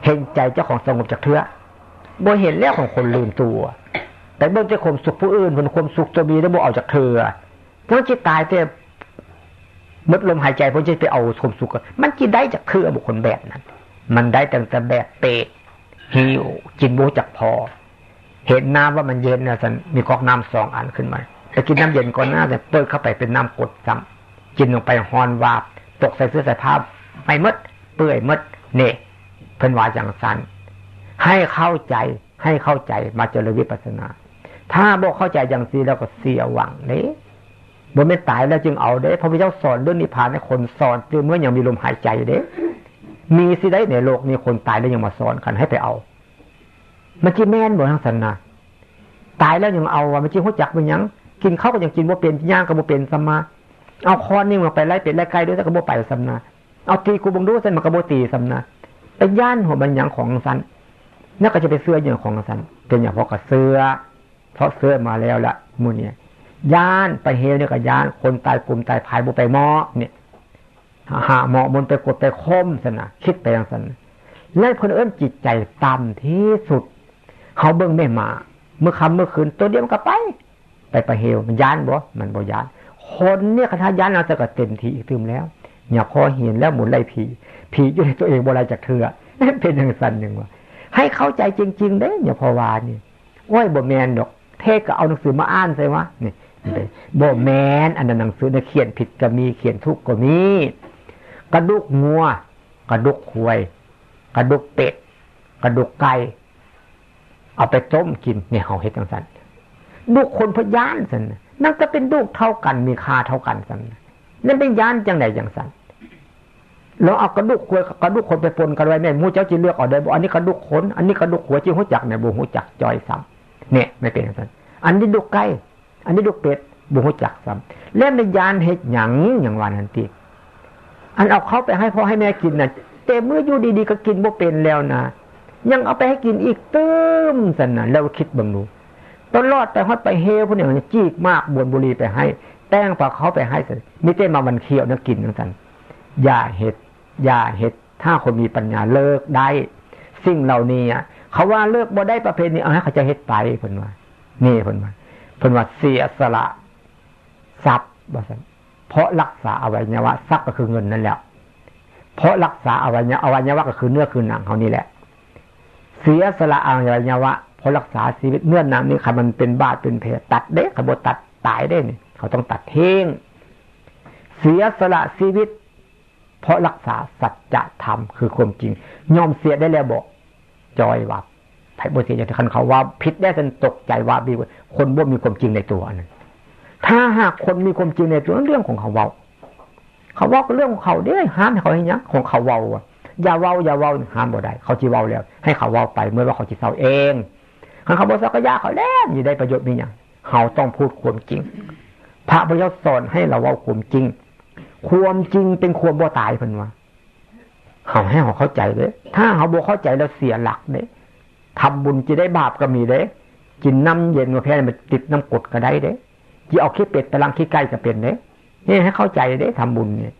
เห็นใจเจ้าของสงบจากเถื่อบ่เห็นแล้วของคนลืมตัว แต่เบื้องจะข่มสุขผู้อื่นผลข่มสุขตัวมีได้บ่เอาจากเธอทั้งจิตตายแต่มดลมหายใจเพราะจะไปเอาข่มสุขมันกินได้จากเธอบุคคลแบบนั้น มันได้แต่แต่แบบเปะหิวกินโบจากพอ เห็นน้ำว่ามันเย็นนะสันมีก๊อกน้ำสองอันขึ้นมาแต่กินน้ำเย็นก่อนหน้าแต่เปิดเข้าไปเป็นน้ำกดซ้ำกินลงไปฮอนวาบตกใส่เสื้อใส่ผ้าไม่มดเปื่อยมดเน่เพิ่นว่าอย่างสันให้เข้าใจให้เข้าใจมาเจริญวิปัสสนา ถ้าบอกเข้าใจอย่างซีแล้วก็เสียหวังเลยบนไม่ตายแล้วจึงเอาเด้พระพุทธเจ้าสอนเรื่องนิพพานให้คนสอนเมื่อยังมีลมหายใจเด้มีสิได้ในโลกมีคนตายแล้วยังมาสอนกันให้ไปเอามันจีแม่นบอกทางสันนาตายแล้วยังเอาว่ามันจีหัวจักเป็นยัง กินข้าวก็ยังกินว่าเป็นย่างก็บ่เป็นสัมมา เอาคอนนี่มาไปไล่เป็ดไล่ไก่ด้วยแต่ก็บ่ไปสัมนาเอาตีกูบังดูเส้นมันก็บ่ตีสัมนาไปย่านหัวมันยังของสันนี่ก็จะไปเสื้ออย่างของสันเป็นอย่างพอกระเสื้อ เพราะเสื้อมาแล้วละมูเนี่ยยานไปเฮลเนี่ยก็ยานคนตายกลุ่มตายภายบุไปหมอเนี่ยหาหมอมนไปกดไปคมสนะคิดไปอย่างสันแล้วคนเอื้นจิตใจต่ำที่สุด เขาเบิ้งไม่มา เมื่อคำเมื่อคืนตัวเดียวมันก็ไป ไปไปเฮลมันยานบ่มันบ่ยาน คนเนี่ยคาถายานเราจะก็เต็มที่อีกตืมแล้วอย่าพอเห็นแล้วหมุนไล่ผี ผีอยู่ในตัวเองบราณจากเธอเป็นอย่างสันหนึ่งว่าให้เข้าใจจริงๆเด้เนี่ยพอวานี่ว้ยบ่แมนดอก เทศก็เอาหนังสือมาอ่านใช่ไหมนี่บ่แมนอันนั้นหนังสือเนี่ยเขียนผิดก็มีเขียนทุกก็มีกระดูกงัว กระดูกควายกระดูกเป็ด กระดูกไก่เอาไปต้มกินเนี่ยเขาเห็ดจังสันดูกคนพยานสันนั่นก็เป็นดูกเท่ากันมีค่าเท่ากันสันนั่นเป็นยานจังไหนจังสันแล้วเอากระดูกควยกระดูกคนไปปนกันไว้แม่มูเจ้าจีเลือกออกได้บอกอันนี้กระดูกขนอันนี้กระดูกหัวจีหัวจักเนี่ยบุหัวจักจอยซ้ำ เนี่ยไม่เป็นกันอันนี้ดูกไก่อันนี้ดูกเป็ดบุหัวจักซ้ำเล่นในยานเห็ดหยังอย่างวานันตีอันเอาเขาไปให้พ่อให้แม่กินน่ะแต่เมื่ออยู่ดีๆก็กินบ่เป็นแล้วนะยังเอาไปให้กินอีกเติมสันนะแล้วคิดบังดูตลอดไปฮอดไปเฮพวกนี้จีกมากบวนบุรีไปให้ แต้งปลาเขาไปให้สันมิเต้มามันเคี้ยวนะกินทั้งสันอย่าเห็ดอย่าเห็ดถ้าคนมีปัญญาเลิกได้ สิ่งเหล่านี้ เขาว่าเลิกบ่ได้ประเพณีเอาให้เขาจะเฮ็ดไปเพิ่นว่านี่เพิ่นว่าเพิ่นว่าเสียสละทรัพย์บ่ซั่นเพราะรักษาอวัยวะทรัพย์ก็คือเงินนั่นแหละเพราะรักษาอวัยวะอวัยวะก็คือเนื้อคือหนังเขานี่แหละ เสียสละอวัยวะเพราะรักษาชีวิตเนื้อหนังนี่ค่ะมันเป็นบาดเป็นเพตัดเด้ขบตัดตายได้เนี่ยเขาต้องตัดเท้งเสียสละชีวิต เพราะรักษาสัจธรรมคือความจริง ยอมเสียได้แล้วบอก จอยว่าไพ่บเสียอย่างที่คันเขาว่าพิษได้จนตกใจว่าบีคนบ่มีความจริงในตัวนั้นถ้าหากคนมีความจริงในตัวเรื่องของเขาเว้า เขาว่าก็เรื่องของเขาเด้ห้ามให้เขาให้ยังของเขาเว้าอย่าเว้าอย่าเว้าห้ามบ่ได้เขาจีเว้าแล้ว ให้เขาเว้าไปเมื่อว่าเขาจีเศร้าเองคันเขาบอกสักยาเขาแล้วมีได้ประโยชน์มีอย่างเขาต้องพูดความจริง พระพุทธสอนให้เราเว้าความจริง ความจริงเป็นความบ่ตายเพิ่นว่า เขาให้เขาเข้าใจเลยถ้าเขาบ่เข้าใจแล้วเสียหลักเด้ทำบุญจะได้บาปก็มีเด้กินน้ำเย็นมาแพ้มันติดน้ำกดก็ได้เด้ที่เอาขี้เป็ดตะลังขี้ไก่ก็เป็นเด้นี่ให้เข้าใจเด้ทำบุญเนี่ย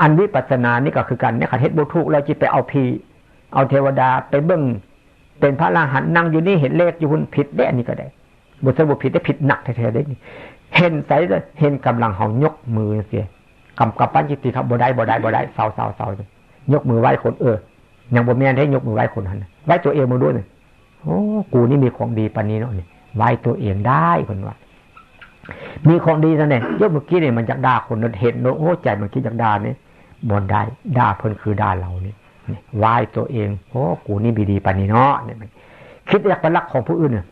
อันวิปัสสนานี่ก็คือกันเนี่ยขัดเฮ็ดบุทุกแล้วจิไปเอาพีเอาเทวดาไปเบิ้งเป็นพระราหันนั่งอยู่นี่เห็นเลขอยู่หุ่นผิดได้อันนี้ก็ได้บทสรุปผิดได้ผิดหนักแท้ๆได้เห็นใส่เห็นกำลังเขายกมือเสียกำกับปั้นจิตติครับบ่ได้บ่ได้บ่ได้เศร้าเศร้าเศร้าย ยกมือไหว้คนเอออยังบ่แม่นได้ยกมือไหว้คนหันไหว้ตัวเองมาด้วยเนี่ยโอ้กูนี่มีของดีปานนี้เนาะนี่ไหว้ตัวเองได้คนว่ามีของดีซะเนี่ยยกเมื่อกี้เนี่ยมันจากด่าคนนั้นเห็นโอ้ใจมันคิดจากด่าเนี่ยบ่ได้ด่าเพิ่นคือด่าเราเนี่ยไหว้ตัวเองโอ้กูนี่มีดีปานนี้เนาะเนี่ยมันคิดอยากไปรักของผู้อื่นเนี่ย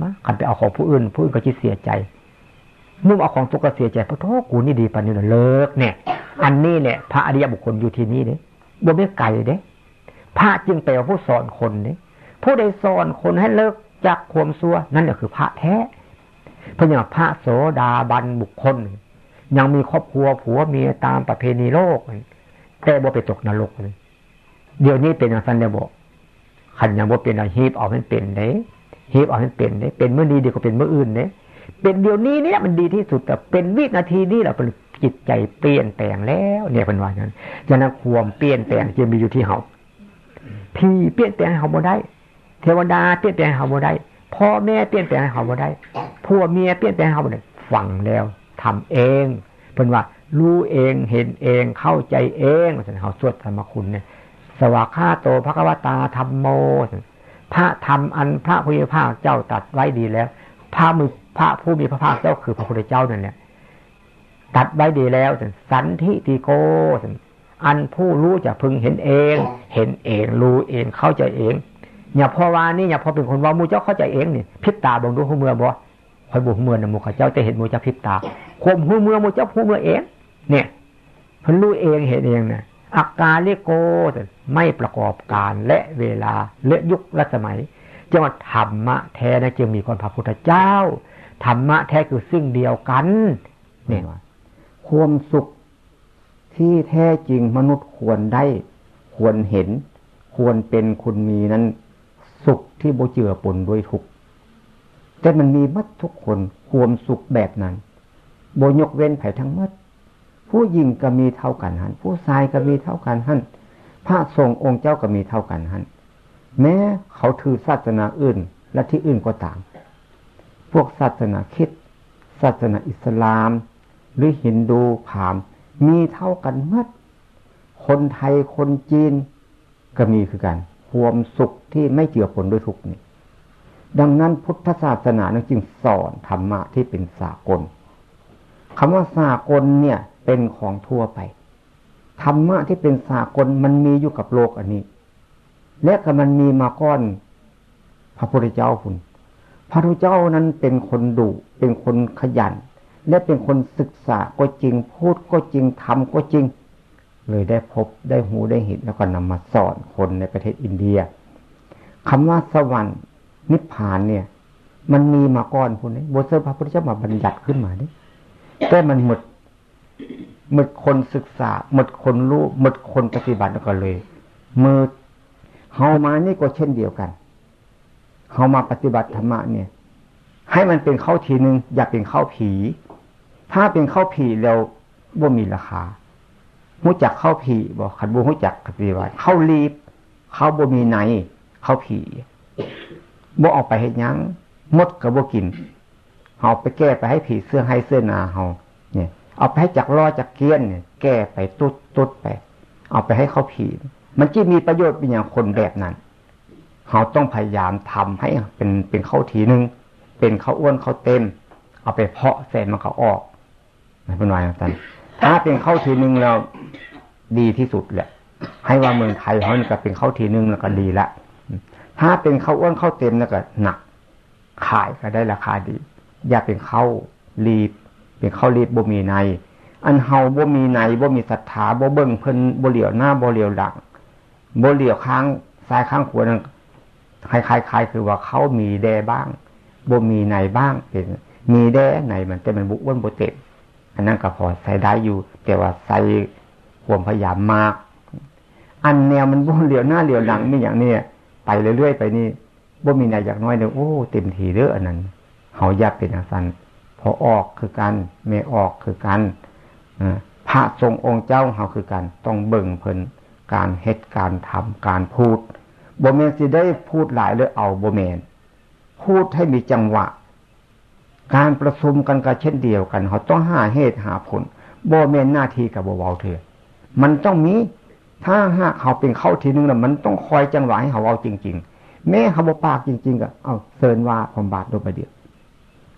มาขันไปเอาของผู้อื่น ผู้อื่นก็คิดเสียใจ มุ่งเอาของตัวก็เสียใจเพราะโทษกูนี่ดีปานนี้เลิกเนี่ย อันนี้เนี่ยพระอริยบุคคลอยู่ที่นี่เนี่ยบ่ไม่ไกลเด้พระจึงเป็นผู้สอนคนเนี่ยผู้ใดสอนคนให้เลิกจากความซัวนั่นแหละคือพระแท้เพราะอย่างพระโสดาบันบุคคล ยังมีครอบครัวผัวเมียตามประเพณีโลก แต่บ่ไปตกนรกเลยเดี๋ยวนี้เป็นอย่างนั้นเดียบอกขันยังบ่เป็นอะไรฮีบออกให้เป็นเด้ฮีบออกให้เป็นเด้เป็นเมื่อดีเดีกว่าเป็นเมื่ออื่นเด้ เป็นเดี๋ยวนี้เนี่ยมันดีที่สุดแต่เป็นวินาทีนี้แหละเป็นจิตใจเปลี่ยนแปลงแล้วเนี่ยเป็นว่าอย่างนั้นจะนักความเปลี่ยนแปลงจะมีอยู่ที่เขาพี่เปลี่ยนแปลงเขาบ่ได้ เทวดาเปลี่ยนแปลงเขาบ่ได้พ่อแม่เปลี่ยนแปลงเขาบ่ได้ผัวเมียเปลี่ยนแปลงเขาบ่ได้ฟังแล้วทำเองเป็นว่ารู้เองเห็นเองเข้าใจเองสันเขาสวดธรรมคุณเนี่ย สวากาโตพระกวตาธรรมโม พระธรรมอันพระพุทธภาคเจ้าตัดไว้ดีแล้วพระมือ พระผู้มีพระภาคเจ้าคือพระพุทธเจ้านั่นแหละตัดไว้ดีแล้วสันทิติโกอันผู้รู้จะพึงเห็นเอง เห็นเองรู้เองเข้าใจเองอย่าพอวานี่อย่าพอเป็นคนว่ามูเจ้าเข้าใจเองนี่พิษตาบงดูหัวเมือบ่คอยบุหัวเมือนะมูข้าเจ้าจะเห็นมูเจ้าพิษตาข่มหัวเมือมูเจ้าหัวเมือเอง เนี่ยพันรู้เองเห็นเองนะอาการเลโกไม่ประกอบการและเวลาและยุคและสมัยจังหวัดธรรมะแท้นะจึงมีคนพระพุทธเจ้า ธรรมะแท้คือซึ่งเดียวกันเนี่ยความสุขที่แท้จริงมนุษย์ควรได้ ควรเห็น ควรเป็นคุณมีนั้น สุขที่โบเจือปนด้วยทุกแต่มันมีมัดทุกคนความสุขแบบนั้นโบยกเว้นไผ่ทั้งมัดผู้หญิงก็มีเท่ากันหันผู้ชายก็มีเท่ากันหันพระทรงองค์เจ้าก็มีเท่ากันหันแม้เขาถือศาสนาอื่นและที่อื่นก็ตาม พวกศาสนาคิดศาสนาอิสลาม หรือฮินดูผาม มีเท่ากันเมื่อคนไทยคนจีนก็มีคือกัน ความสุขที่ไม่เจือปนด้วยทุกนี่ดังนั้นพุทธศาสนาจึงสอนธรรมะที่เป็นสากลคำว่าสากลเนี่ยเป็นของทั่วไปธรรมะที่เป็นสากลมันมีอยู่กับโลกอันนี้ และก็มันมีมาก้อน พระพุทธเจ้าคุณ พระพุทธเจ้านั้นเป็นคนดุเป็นคนขยัน และเป็นคนศึกษาก็จริงพูดก็จริงทำก็จริง เลยได้พบได้หูได้เห็นแล้วก็นำมาสอนคนในประเทศอินเดียคำว่าสวรรค์นิพพานเนี่ย มันมีมาก่อนคุณนี่บทเสพระพุทธเจ้ามาบัญญัติขึ้นมานี่แต่มันหมดหมดคนศึกษา หมดคนรู้หมดคนปฏิบัติแล้วก็เลยมือเฮามานี่ก็เช่นเดียวกัน เฮามาปฏิบัติธรรมะเนี่ย ให้มันเป็นเข้าทีหนึ่งอย่าเป็นเข้าผี ถ้าเป็นข้าวผีแล้วบ่มีราคาหูจักข้าวผีบอกขันบูหูจักกติว่าข้าวรีบข้าวบ่มีในข้าวผีบ่ออกไปเห็นยังมดกับบ่กินเอาไปแก้ไปให้ผีเสื้อให้เสื้อนาเฮาเนี่ย เอาไปให้จักรอจักเกี้ยนเนี่ย แก้ไปตุ๊ดตุ๊ดไป เอาไปให้เขาผี มันจะมีประโยชน์เป็นอย่างคนแบบนั้น เขาต้องพยายามทำให้เป็นเป็นข้าวทีหนึ่งเป็นข้าวอ้วนข้าวเต็ม เอาไปเพาะเสร็จมันเขาออกไม่เป็นวายกันถ้าเป็นเข้าทีหนึ่งแล้วดีที่สุดแหละ ให้ว่าเมืองไทยเขาเนี่ยเป็นเข้าทีหนึ่งแล้วก็ดีละถ้าเป็นเข้าอ้วนเข้าเต็มแล้วก็หนัก ขายก็ได้ราคาดี อย่าเป็นเข้ารีบ เป็นเข้ารีบบ่มีใน อันเฮาบ่มีในบ่มีศรัทธาบ่เบิ่งเพิ่นบ่เหลียวหน้าบ่เหลียวหลังบ่เหลียวข้างซ้ายข้างขวานั่น คล้ายๆคือว่าเขามีแดบ้างบ่มีในบ้างเป็นมีแดในมันแต่มันบุอ้วนบ่เต็มอันนั้นก็พอใส่ได้อยู่ แต่ว่าใส่ความพยายามมาก อันแนวมันบ่เหลียวหน้าเหลียวหลังนี่อย่างนี้ไปเรื่อยๆไปนี่บ่มีไหนอย่างน้อยเนี่ยโอ้เต็มทีเด้ออันนั้นเขาอยากเป็นอาสันพอออกคือกันเมออกคือกันพระทรงองค์เจ้าเขาคือกัน ต้องเบิ่งเพิ่นการเฮ็ดการทำการพูด บเมนสิได้พูดหลายเลยเอาบเมน พูดให้มีจังหวะ การประชุมกันก็เช่นเดียวกันเขาต้องหาเหตุหาผลโบเมนหน้าที่กับโบเบาเถอมันต้องมีถ้าหากเขาเป็นเข้าทีนึงแล้วมันต้องคอยจังหวะให้เขาเอาจริง ๆ แม่เขาบปากจริง ๆ ก็เอาเซินว่าผมบาดโดยประเดี๋ยว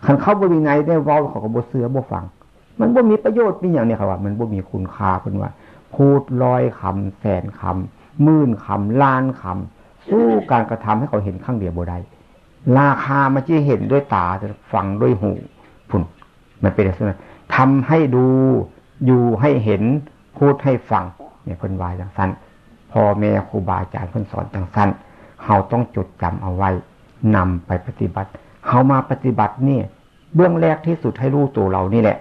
ขันเข้าบริไนได้เว้าเขาก็บเสือบฟัง มันบ่มีประโยชน์เป็นอย่างนี้ครับว่า มันบ่มีคุณค่าเป็นว่า พูดลอยคำแสนคำมื่นคำล้านคำ สู้การกระทำให้เขาเห็นข้างเดียวบ่ได้ราคามันจะเห็นด้วยตาแต่ฟังด้วยหูพุ่นมันเป็นอะไรทำให้ดูอยู่ให้เห็นพูดให้ฟังเนี่ยเพิ่นวายจังสั้นพ่อแม่ครูบาอาจารย์เพิ่นสอนจังสั้นเราต้องจดจำเอาไว้นำไปปฏิบัติเขามาปฏิบัติเนี่ยเบื้องแรกที่สุดให้รู้ตัวเรานี่แหละ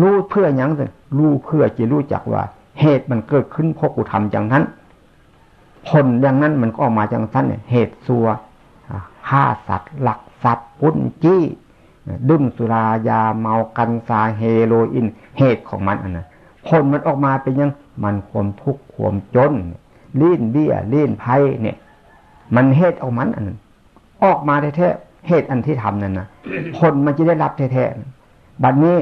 รู้เพื่อยังสิรู้เพื่อจะรู้จักว่า เหตุมันเกิดขึ้นเพราะกูทำอย่างนั้น ผลอย่างนั้นมันก็ออกมาจังสั้นเนี่ยเหตุซัวฆ่าสัตว์ หลักทรัพย์ปุ้นจี้ดุ้นสุรายาเมากันซาเฮโรอีนเหตุของมันอันนั้นผลมันออกมาเป็นยังมันความทุกข์ความจนลี้นเบี้ยลี้นไพ่เนี่ย มันเหตุเอามันอันนั้นออกมาแท้เหตุอันที่ทำนั่นนะผลมันจะได้รับแท้ๆบัดนี้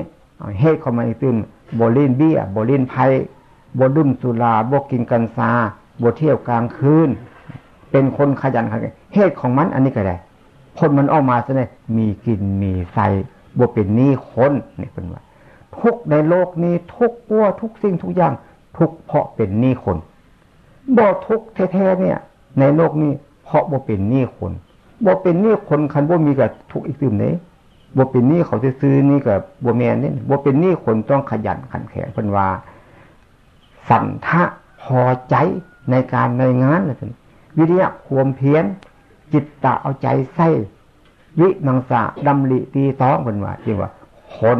เหตุของมันตื่นโบลินเบี้ยโบลินไพ่โบดุนสุราโบกินกันซา โบเที่ยวกลางคืน เป็นคนขยันขยันเหตุของมันอันนี้ก็ได้ผลมันออกมาซะเนี่ยมีกินมีใส่บวเป็นนี้คนเนี่ยเป็นว่า ทุกในโลกนี้ทุกปัวทุกสิ่งทุกอย่าง ทุกเพราะเป็นนี้คนบ่ทุกแท้ๆเนี่ย ในโลกนี้เพราะบ่เป็นนี้คนบ่เป็นนี้คนคันบ่มีกับทุกอีกตื่มเนี่ยบ่เป็นนี้เขาซื้อนี่กับบ่แมนเนี่ยบ่เป็นนี้คนต้องขยันขันแข็งเป็นว่า สันทะพอใจ ในการในงานเลยวิริยะความเพียรจิตตะเอาใจใส่วิมังสะดำริตีต้องเป็นว่าจริงว่า คน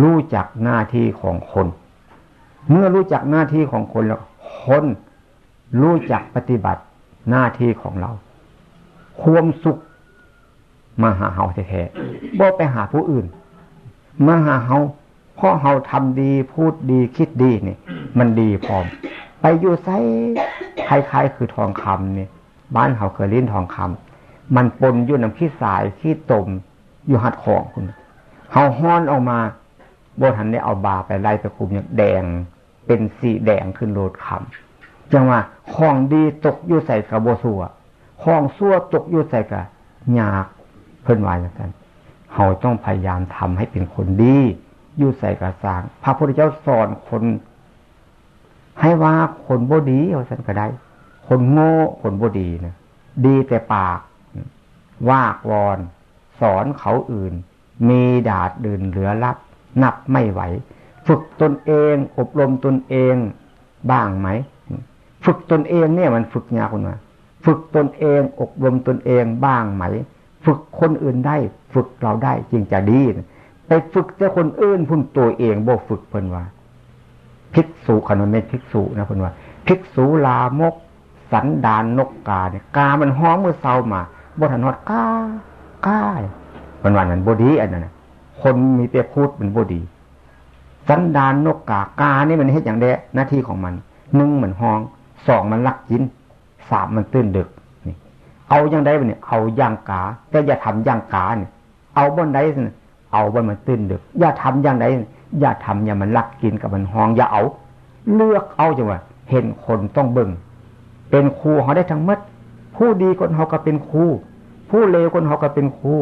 รู้จักหน้าที่ของคน เมื่อรู้จักหน้าที่ของคนแล้ว คนรู้จักปฏิบัติหน้าที่ของเรา ความสุขมาหาเฮาแท้ๆบ่ไปหาผู้อื่น มาหาเฮาเพราะเฮาทำดีพูดดีคิดดีเนี่ยมันดีพร้อม ไปอยู่ไซคล้ายๆคือทองคำเนี่ยบ้านเขาเคยเล่นทองคำมันปนอยู่น้ำขี้สายขี้ตมอยู่หัดของคุณเขาห้อนออกมาโบทันได้เอาบาไปไล่ไปคุมเนี่ยแดง เป็นสีแดงขึ้นโลดคำจังว่าของดีตกอยู่ใส่กับโบสัวของซั่วตกอยู่ใส่กับยากเพิ่นวายอย่างนั้นเขาต้องพยายามทำให้เป็นคนดีอยู่ใส่กระสางพระพุทธเจ้าสอนคน ให้ว่าคนบดีเอาสันก็ได้ คนโง่คนบดีนะดีแต่ปาก วากวอน สอนเขาอื่น มีดาดดื่นเหลือลับ นับไม่ไหว ฝึกตนเอง อบรมตนเองบ้างไหม ฝึกตนเองเนี่ยมันฝึกยากคุณมาฝึกตนเองอบรมตนเองบ้างไหม ฝึกคนอื่นได้ ฝึกเราได้จริงจะดี ไปฝึกแต่คนอื่นพุ่นตัวเองบ่ฝึกเพิ่นว่า ภิกษุขนมเม็ดภิกษุนะคุณว่า ภิกษุลามก สันดานนกกาเนี่ยกามันห้อมมือเศร้ามาบทันวดก้าก้าวันวันนั้นบดีอันนั้นคนมีเปียพูดเป็นบดี สันดานนกกากานี่มันเห็นอย่างเดะหน้าที่ของมันหนึ่งเหมือนห้องสองมันลักกินสามมันตื้นดึกนี่ เอาอย่างใดเนี่ยเอาย่างกาแต่อย่าทำย่างกาเนี่ยเอาบนใดเอาบนมันตื้นดึก อย่าทำอย่างใด อย่าทำอย่ามันลักกินกับมันห้องอย่าเอา เลือกเอาจังว่าเห็นคนต้องเบิ่งเป็นครูเขาได้ทั้งมัดผู้ดีคนเขาก็เป็นครูผู้เลวคนเขาก็เป็นครู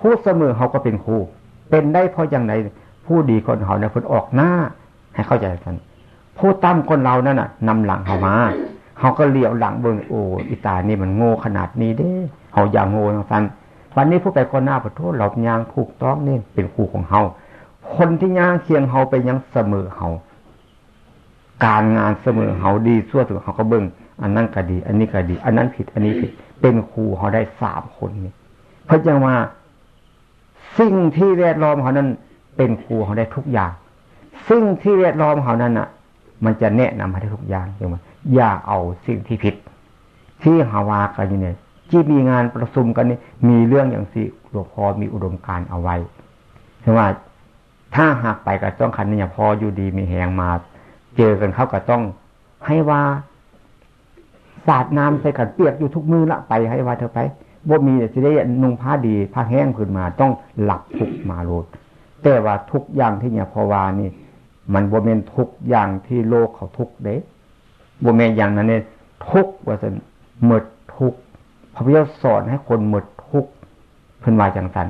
ผู้เสมอเขาก็เป็นครูเป็นได้เพราะอย่างไรผู้ดีคนเขาเนี่ยคนออกหน้า ให้เข้าใจกัน ผู้ตั้มคนเรานั่นน่ะนำหลังเขามาเขาก็เลี้ยวหลังเบิ่งโอ้อิตานี่มันโง่ขนาดนี้เด้เขาอย่างโง่ทังสันวันนี้ผู้ไปคนหน้าขอโทษหลบยางถูกต้องเนี่เป็นครูของเขา คนที่ย่างเคียงเฮาไปยังเสมอเฮาการงานเสมอเฮาดีสั่วถึงเฮาก็เบิ่งอันนั้นก็ดี อันนี้ก็ดี อันนั้นผิด อันนี้ผิด เป็นครูเขาได้สามคนนี่เพราะจังว่าสิ่งที่แวดล้อมเขานั้น เป็นครูเขาได้ทุกอย่าง สิ่งที่แวดล้อมเขานั้นอะ มันจะแนะนำให้ได้ทุกอย่างอย่างว่าอย่าเอาสิ่งที่ผิด ที่ฮาวากันอยู่เนี่ยที่มีงานประชุมกันนี่มีเรื่องอย่างสิหลวงพ่อมีอุดมการเอาไว้ใช่ว่า ถ้าหากไปก็ต้องคันนี่พออยู่ดีมีแหงมา เจอกันเขาก็ต้องให้ว่า สาดน้ำใส่กันเปียกอยู่ทุกมือละไปให้ว่าเธอไปบ่มีจะได้นุ่งผ้าดีผ้าแห้งขึ้นมา ต้องหลับทุกมาโลดแต่ว่าทุกอย่างที่เนี่ยพอวานี่ มันบ่เมนทุกอย่างที่โลกเขาทุกเด้บ่เมนอย่างนั้นเนี่ยทุกว่าสันหมดทุกพระพุทธเจ้าสอนให้คนหมดทุกเพิ่นว่าจังสัน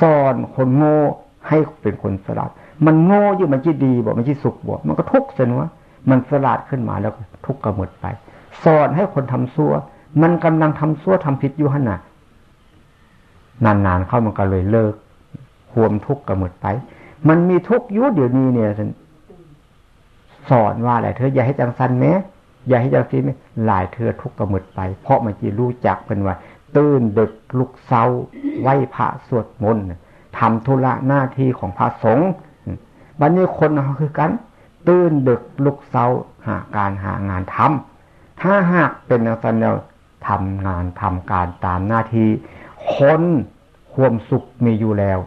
สอนคนโง่ ให้เป็นคนสลัด มันโง่อยู่มันจีดีบอกมันจีสุขบอกมันก็ทุกข์เสนวะมันสลัดขึ้นมาแล้วทุกข์ก็หมดไป สอนให้คนทำซัวมันกำลังทำซัวทำผิดอยู่ขนาดนานๆเข้ามันก็เลยเลิกหวมทุกข์ก็หมดไป มันมีทุกข์ยุ่เดี๋ยวนี้เนี่ยสอนว่าอะไรเธออย่าให้จังสันแม้อย่าให้จังซีไหมหลายเธอทุกข์ก็หมดไป เพราะมันจีรู้จักเป็นว่า ตื่นดึกลุกเศร้าไหวพระสวดมนต์ ทำธุระหน้าที่ของพระสงฆ์บัดนนี้คนเขาคือกัน ตื่นดึกลุกเศร้าหาการหางานทำถ้าหากเป็นนักแสดงทำงานทำการตามหน้าที่คนความสุขมีอยู่แล้ว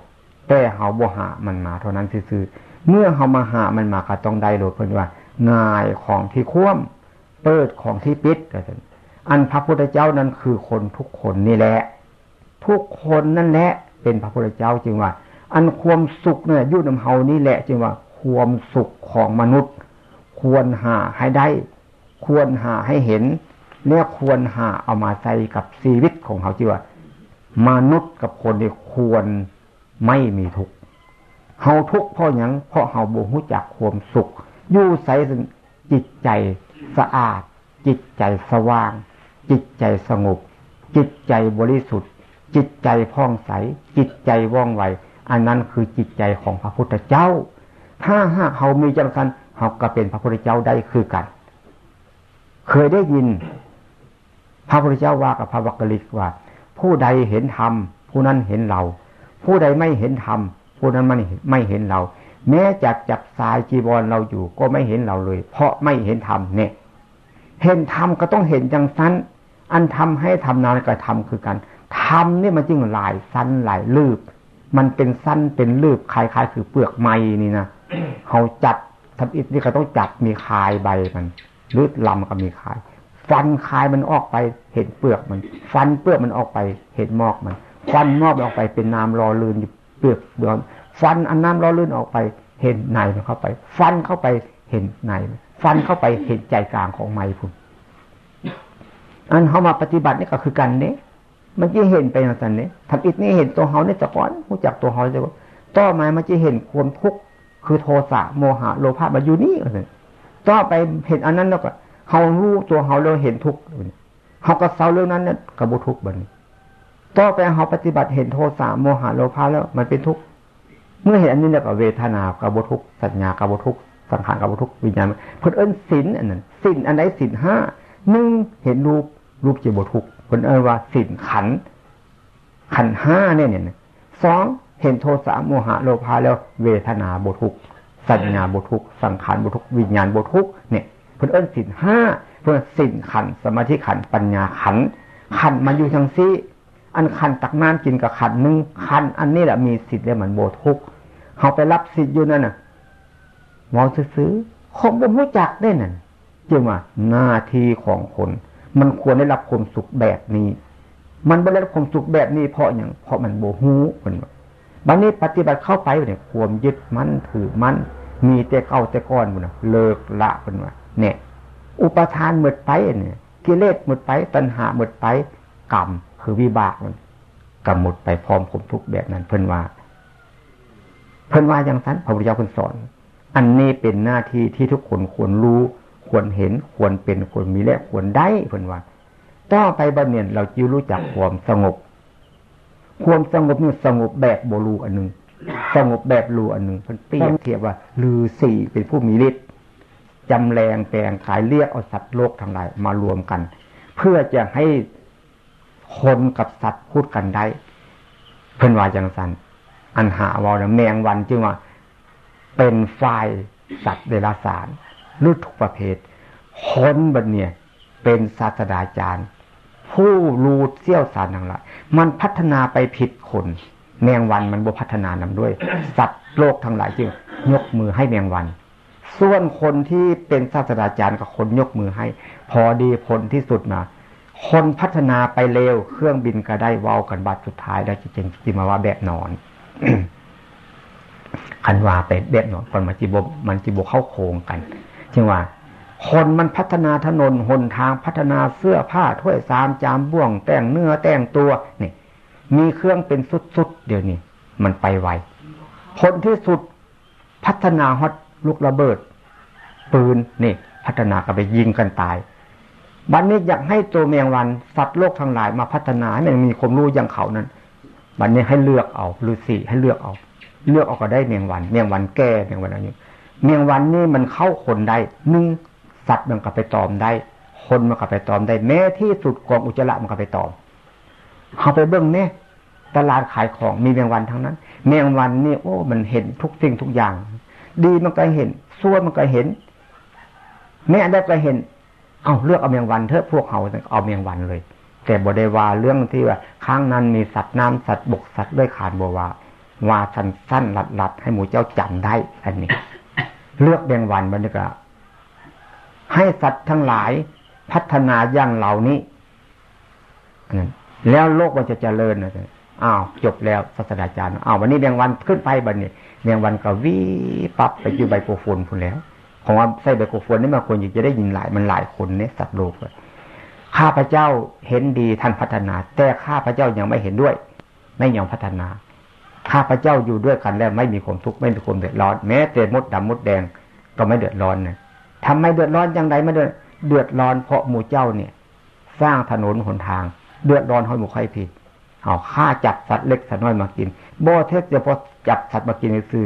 แต่เขาบ่หามันมาเท่านั้นซื่อเมื่อเขามาหามันมาก็ต้องได้โดยเพื่อนว่าง่ายของที่คว่ำเปิดของที่ปิดอันพระพุทธเจ้านั้นคือคนทุกคนนี่แหละ ทุกคนนั่นแหละ เป็นพระพุทธเจ้าจึงว่า อันความสุขเนี่ยยุ่นำเฮานี่แหละจึงว่า ความสุขของมนุษย์ ควรหาให้ได้ ควรหาให้เห็นเนี่ยควรหาเอามาใส่กับชีวิตของเขาจึงว่ามนุษย์กับคนนี่ควรไม่มีทุกข์เฮาทุกข์เพราะย่างเพราะเฮาบ่รู้จักความสุขยู่ใส่จิตใจสะอาด จิตใจสว่าง จิตใจสงบ จิตใจบริสุทธิ์ จิตใจพ่องใส จิตใจว่องไว อันนั้นคือจิตใจของพระพุทธเจ้า ถ้าหากเขามีจังสันเขาก็เป็นพระพุทธเจ้าได้คือกัน เคยได้ยิน พระพุทธเจ้าว่ากับพระวักกลิกว่า ผู้ใดเห็นธรรมผู้นั้นเห็นเรา ผู้ใดไม่เห็นธรรมผู้นั้นไม่ไม่เห็นเรา แม้จากจับสายจีวรเราอยู่ก็ไม่เห็นเราเลย เพราะไม่เห็นธรรมเนี่ยเห็นธรรมก็ต้องเห็นจังสันอันทำให้ทำนานก็ทำคือกัน ทำนี่มันจริงหลายสั้นหลายลืบ มันเป็นสั้นเป็นลืบคล้ายๆคือเปลือกไม้นี่นะเขาจัดทำอิฐนี่ก็ต้องจัดมีคายใบมันหรือลำก็มีคาย ฟันคายมันออกไปเห็นเปลือกมัน ฟันเปลือกมันออกไปเห็นมอกมัน ฟันมอกออกไปเป็นน้ำรอลื่นเปลือกเบือนฟันอันน้ำรอลื่นออกไป เห็นในมันเข้าไป ฟันเข้าไปเห็นในฟันเข้าไปเห็นใจกลางของไม้พุ่นอันเขามาปฏิบัตินี่ก็คือกันเนี้ มันจะเห็นไปอย่างนั้นเนี่ยทำอิฐนี่เห็นตัวเขาเนี่ยจะก่อนรู้จักตัวเขาจะว่าต่อมามันจะเห็นความทุกข์คือโทสะโมหะโลภะมาอยู่นี่เลยต่อไปเห็นอันนั้นแล้วก็เขารู้ตัวเขาเราเห็นทุกข์เขาก็เศร้าเรื่องนั้นเนี่ยกระบุทุกข์บันต่อไปเขาปฏิบัติเห็นโทสะโมหะโลภะแล้วมันเป็นทุกข์เมื่อเห็นอันนี้เนี่ยก็เวทนากระบุทุกข์สัญญากระบุทุกข์สังขารกระบุทุกข์วิญญาณเพื่อเอิ้นสินอันนั้นสินอันไหนสินห้าหนึ่งเห็นรูปรูปจีบทุกข์ คนเอ่ยว่าสินขัน ขันห้าเนี่ยเนี่ยสองเห็นโทสะโมหะโลภะแล้วเวทนาบทุกสัญญาบทุกสังขารบทุกวิญญาณบทุกเนี่ยเพื่อนเอิ้นสินห้าเพื่อสินขัน สมาธิขันปัญญาขัน ขันมันอยู่ทางซีอันขันตักน้ำกินกับขันหนึ่งขัน อันนี้แหละมีสิทธิ์แล้วมันโบทุกเขาไปรับสิทธิ์อยู่นั่นน่ะมองซื้อคงไม่รู้จักได้นั่นจึงว่าหน้าที่ของคน มันควรได้รับความสุขแบบนี้ มันไม่ได้รับความสุขแบบนี้เพราะอย่างเพราะมันโบหูมันบางนี้ปฏิบัติเข้าไปเนี่ยความยึดมั่นถือมั่นมีแต่เก่าแต่ก้อนมันเลิกละเป็นว่าเนี่ย อุปทานหมดไปเนี่ยกิเลสหมดไป ตัณหาหมดไป กรรมคือวิบากมันกรรมหมดไปพร้อมผมทุกแบบนั้น เพิ่นว่า เพิ่นว่าอย่างนั้นพระพุทธเจ้าเพิ่นสอน อันนี้เป็นหน้าที่ที่ทุกคนควรรู้ ควรเห็นควรเป็นควรมีและควรได้เพิ่นว่าต่อไปบัดเนี่ยเราจะรู้จักความสงบ ความสงบนี่สงบแบบโบลูอันหนึ่งสงบแบบรูอันหนึ่งเพิ่นเปรียบเทียบว่าลือสี่เป็นผู้มีฤทธิ์จำแรงแปลงขายเรียกเอาสัตว์โลกทั้งหลายมารวมกัน เพื่อจะให้คนกับสัตว์พูดกันได้ เพิ่นว่าจังสันอันหาวอลแมงวันจึงว่าเป็นฝ่ายสัตว์เดรัจฉาน รือทุกประเภทคนบันเนี่ย เป็นศาสตราจารย์ ผู้รู้เสี่ยวสารทั้งหลายมันพัฒนาไปผิดคนแมงวันมันบ่พัฒนานำด้วย สัตว์โลกทั้งหลายจึงยกมือให้แมงวัน ส่วนคนที่เป็นศาสตราจารย์กับคนยกมือให้ พอดีผลที่สุดมาคนพัฒนาไปเร็วเครื่องบินก็ได้เว้ากันบัดสุดท้ายได้จริงจริงมาว่าแบบนอนคันว่าไปแบบนอนคนมันจิบมันจิบเข้าโครงกัน จึงว่าคนมันพัฒนาถนนหนทางพัฒนาเสื้อผ้าถ้วยสามจามบ่วง แต่งเนื้อแต่งตัวนี่มีเครื่องเป็นสุดๆเดี๋ยวนี้มันไปไวผลที่สุดพัฒนาฮอตลูกระเบิด ปืนนี่ พัฒนาก็ไปยิงกันตายบันนี้อยากให้ตัวเมียงวันสัตว์โลกทั้งหลายมาพัฒนาให้มันมีความรู้อย่างเขานั้นบันนี้ให้เลือกเอาฤาษีให้เลือกเอา เลือกเอาก็ได้เมียงวันเมียงวันแก่เมียงวันอะไรนี้ เมียงวันนี่มันเข้าคนได้หนึ่งสัตว์มันก็ไปตอมได้ คนมันก็ไปตอมได้ แม้ที่สุดกองอุจจาระมันก็ไปตอมเขาไปเบิ้งเนี่ยตลาดขายของมีเมียงวันทั้งนั้น เมียงวันนี่โอ้ มันเห็นทุกสิ่งทุกอย่าง ดีมันก็เห็นซัวมันก็เห็นแม่ได้ก็เห็น เอาเลือกเอาเมียงวันเถอะพวกเขาเอาเมียงวันเลย แต่บได้ว่าเรื่องที่ว่าข้างนั้นมีสัตว์น้ำสัตว์บกสัตว์ด้วยขานบว่าว่าสั้นสั้นหลัดหลัดให้หมูเจ้าจำได้อันนี้ เลือกเมียงวันมันก็ให้สัตว์ทั้งหลายพัฒนาอย่างเหล่านี้แล้วโลกมันจะเจริญนะอ้าวจบแล้วศาสตราจารย์อ้าววันนี้แมงวันขึ้นไปบันนี้แมงวันก็วิปับไปอยู่ไบโครโฟนพูนแล้วของว่าใส่ไบโครโฟนนี่มาคนอยากจะได้ยินหลายมันหลายคนเนี่ยสัตว์โลกเลยข้าพเจ้าเห็นดีท่านพัฒนา แต่ข้าพเจ้ายังไม่เห็นด้วย ไม่ยอมพัฒนา ข้าพเจ้าอยู่ด้วยกันแล้วไม่มีความทุกข์ไม่มีความเดือดร้อนแม้แต่มดดำมดแดงก็ไม่เดือดร้อนนะทำไมเดือดร้อนยังไงไม่เดือดเดือดร้อนเพราะหมู่เจ้าเนี่ย สร้างถนนหนทาง เดือดร้อนให้หมู่ใครผิดเอาฆ่าจับสัตว์เล็กสัตว์น้อยมากินโบเทสจะพอจับสัตว์มากินซื้อ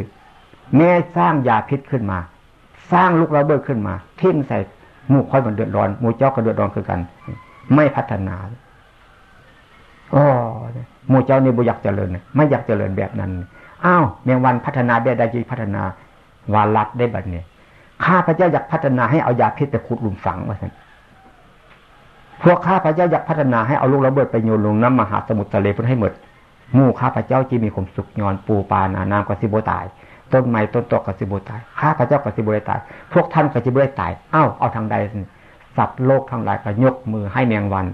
แม่สร้างยาพิษขึ้นมา สร้างลูกระเบิดขึ้นมาทิ้งใส่หมู่ค่อยมันเดือดร้อนหมู่เจ้าก็เดือดร้อนคือกัน ไม่พัฒนาอ๋อ มู่เจ้านี่บุอยากเจริญ ไม่อยากเจริญแบบนั้น อ้าวเมียงวันพัฒนาแบบใดจีพัฒนาวาลัดได้บัดเนี่ยข้าพระเจ้าอยากพัฒนาให้เอายาพิษไปขุดหลุมฝังว่าสันพวกข้าพระเจ้าอยากพัฒนาให้เอาลูกระเบิดไปโยนลงน้ำมหาสมุทรทะเลเพื่อให้หมดมู่ข้าพระเจ้าจีมีความสุขยอนปูปานานามกสิบตาย ต้นไม้ต้นตกกสิบตาย ข้าพระเจ้ากสิบตาย พวกท่านกสิบตาย อ้าวเอาทางใดสัตว์โลกทั้งหลายก็ยกมือให้เมียงวัน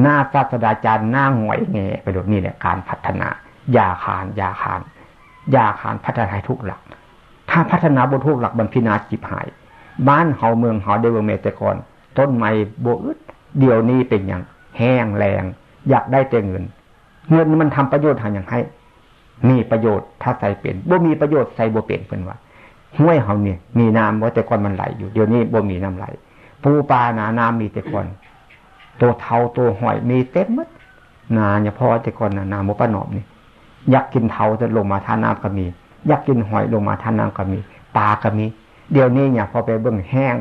หน้าศาสดาจารย์หน้าหงอยเงไปดูนี่เนี่ยการพัฒนา อย่าขาน อย่าขาน อย่าขานพัฒนาทุกหลัก ถ้าพัฒนาบนทุกหลักบรรพินาจิบหาย บ้านเฮาเมืองเฮาเดวเมตกรต้นไม้โบอึดเดี๋ยวนี้เป็นอย่างแห้งแรง อยากได้แต่เงิน เงินมันทำประโยชน์ทางอย่างให้ มีประโยชน์ถ้าใส่เป็นบ่มีประโยชน์ใส่บ่เป็นเป็นว่าห้วยเขาเนี่ยมีน้ำว่าแต่ก่อนมันไหลอยู่เดี๋ยวนี้บ่มีน้ำไหล ปูปลาหนาน้ำมีแต่ก่อน ตัวเทาตัวหอยมีเต็มมัดนาเนี่ยพอแต่ก่อนนาโมปะหนอมนี่อยากกินเทาจะลงมาท่าน้ำก็มี อยากกินหอยลงมาท่าน้ำก็มีปลาก็มี เดี๋ยวนี้เนี่ยพอไปเบื้องแห้ง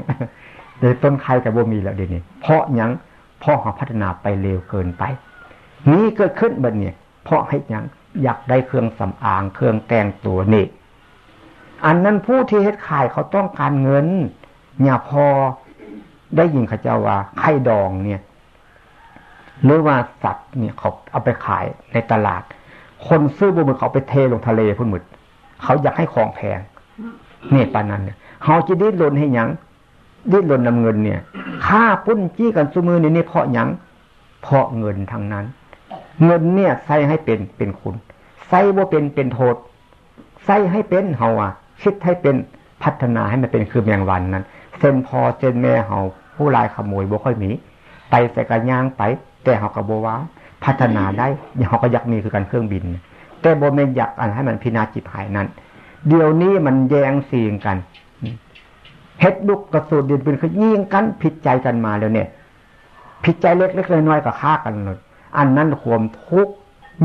เดี๋ยวต้นไข่กับบ่มีแล้วเดี๋ยวนี้ เพราะยังเพราะเขาพัฒนาไปเร็วเกินไป นี้เกิดขึ้นบัดเนี่ยเพราะให้ยังอยากได้เครื่องสำอางเครื่องแต่งตัวนี่อันนั้นผู้ที่เฮ็ดขายเขาต้องการเงินอย่าพอได้ยินข้าเจ้าว่าไข่ดองเนี่ย หรือว่าสัตว์เนี่ยเขาเอาไปขายในตลาด คนซื้อบุมือเขาไปเทลงทะเลพุ่นหมดเขาอยากให้ของแพงเนี่ยปานนั้นเนี่ยเขาจะดิ้นรนให้ยังดิ้นรนนำเงินเนี่ยค่าปุ้นจี้กันสมือนี่นี่เพราะยังเพราะเงินทางนั้น เงินเนี่ยใส่ให้เป็นเป็นคุณใส่ว่าเป็นเป็นโทษใส่ให้เป็นเฮาอะคิดให้เป็นพัฒนาให้มันเป็นคือแมงวันนั้นเส้นพอเส้นแม่เฮาผู้ลายขโมยบ่ค่อยมี ไปใส่กระย่างไป แต่เฮากับโบว่า พัฒนาได้เฮาก็อยากมีคือการเครื่องบิน แต่โบเมนอยากอันให้มันพินาศจิตหายนั้น เดี๋ยวนี้มันแยงสีงกันเฮ็ดลุกกระสุนดินปืนคือยิงกันผิดใจกันมาแล้วเนี่ย ผิดใจเล็กๆน้อยๆก็ฆ่ากันเลยอันนั้นข่มทุก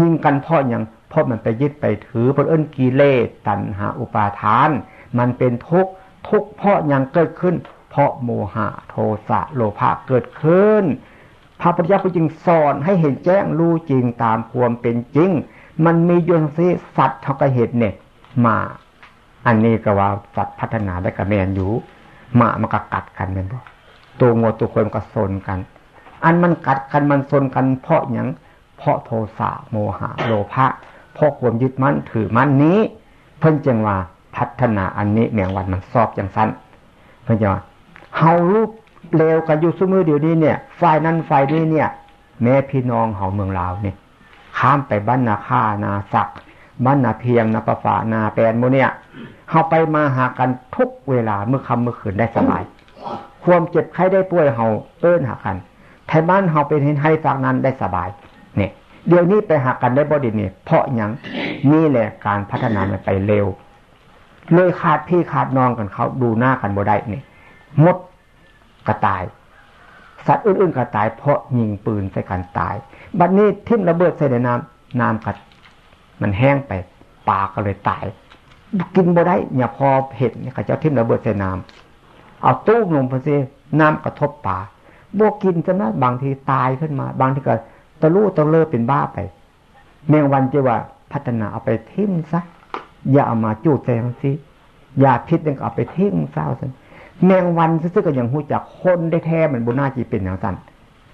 ยิงกันเพราะอย่างเพราะมันไปยึดไปถือเพราะเอิ้นกิเลสตัณหาอุปาทาน มันเป็นทุกทุกเพราะอย่างเกิดขึ้น เพราะโมหะโทสะโลภะเกิดขึ้น พระพุทธเจ้าจึงสอนให้เห็นแจ้งรู้จริงตามความเป็นจริง มันมียนซีสัตว์เท่ากับเหตุเนี่ยมา อันนี้ก็ว่าสัตว์พัฒนาได้กับแมนอยู่หมามันก็กัดกันเป็นบ่ตัวงัวตัวคนมันก็ซนกัน อันมันกัดกันมันซนกัน เพราะอย่างเพราะโทสะโมหะโลภะเพราะความยึดมั่นถือมั่นนี้ เพิ่นจึงว่าพัฒนาอันนี้แมงวันมันซอบอย่างสั้นเพิ่นจะว่าเฮาลูก เลวกันอยู่สมือเดี๋ยวนี้เนี่ยฝ่ายนั้นฝ่ายนี้เนี่ย แม่พี่น้องเขาเมืองลาวเนี่ยข้ามไปบ้านนาค่านาศักบ้านนาเพียงนาประฝานาแปนโมเนี่ยเขาไปมาหากันทุกเวลาเมื่อคำเมื่อคืนได้สบาย ความเจ็บไข้ได้ป่วยเขาเอิ้นหากันไทยบ้านเขาเป็นเห็นให้ฝากนั้นได้สบายเนี่ยเดี๋ยวนี้ไปหากันได้บ่ดีเนี่ยเพราะย่างนี่แหละการพัฒนามันไปเร็ว เลยขาดพี่ขาดน้องกันเขาดูหน้ากันบ่ได้เนี่ยมด กระตาย สัตว์อื่นๆกระตาย เพราะยิงปืนใส่กันตาย บัดนนี้ทิ่มระเบิดใส่ในน้ำน้ำกัดมันแห้งไปปลาก็เลยตาย กินบ่ได้อย่าพอเห็ดเนี่ยเขาจะทิ่มระเบิดใส่น้ำเอาตู้ลงไปสิน้ำกระทบปลาบวกกินจะนะบางทีตายขึ้นมา บางทีก็ตะลู่ตะเลิเป็นบ้าไปเมงวันจะว่าพัฒนาเอาไปทิ้งซะอย่าเอามาจูดใส่ทั้งสิอย่าพิษยังเอาไปทิ้งเศร้าสิ แมงวันซึ่งก็ยังหูจักคนได้แท้มันบุญนาจีเป็นอย่างนั้น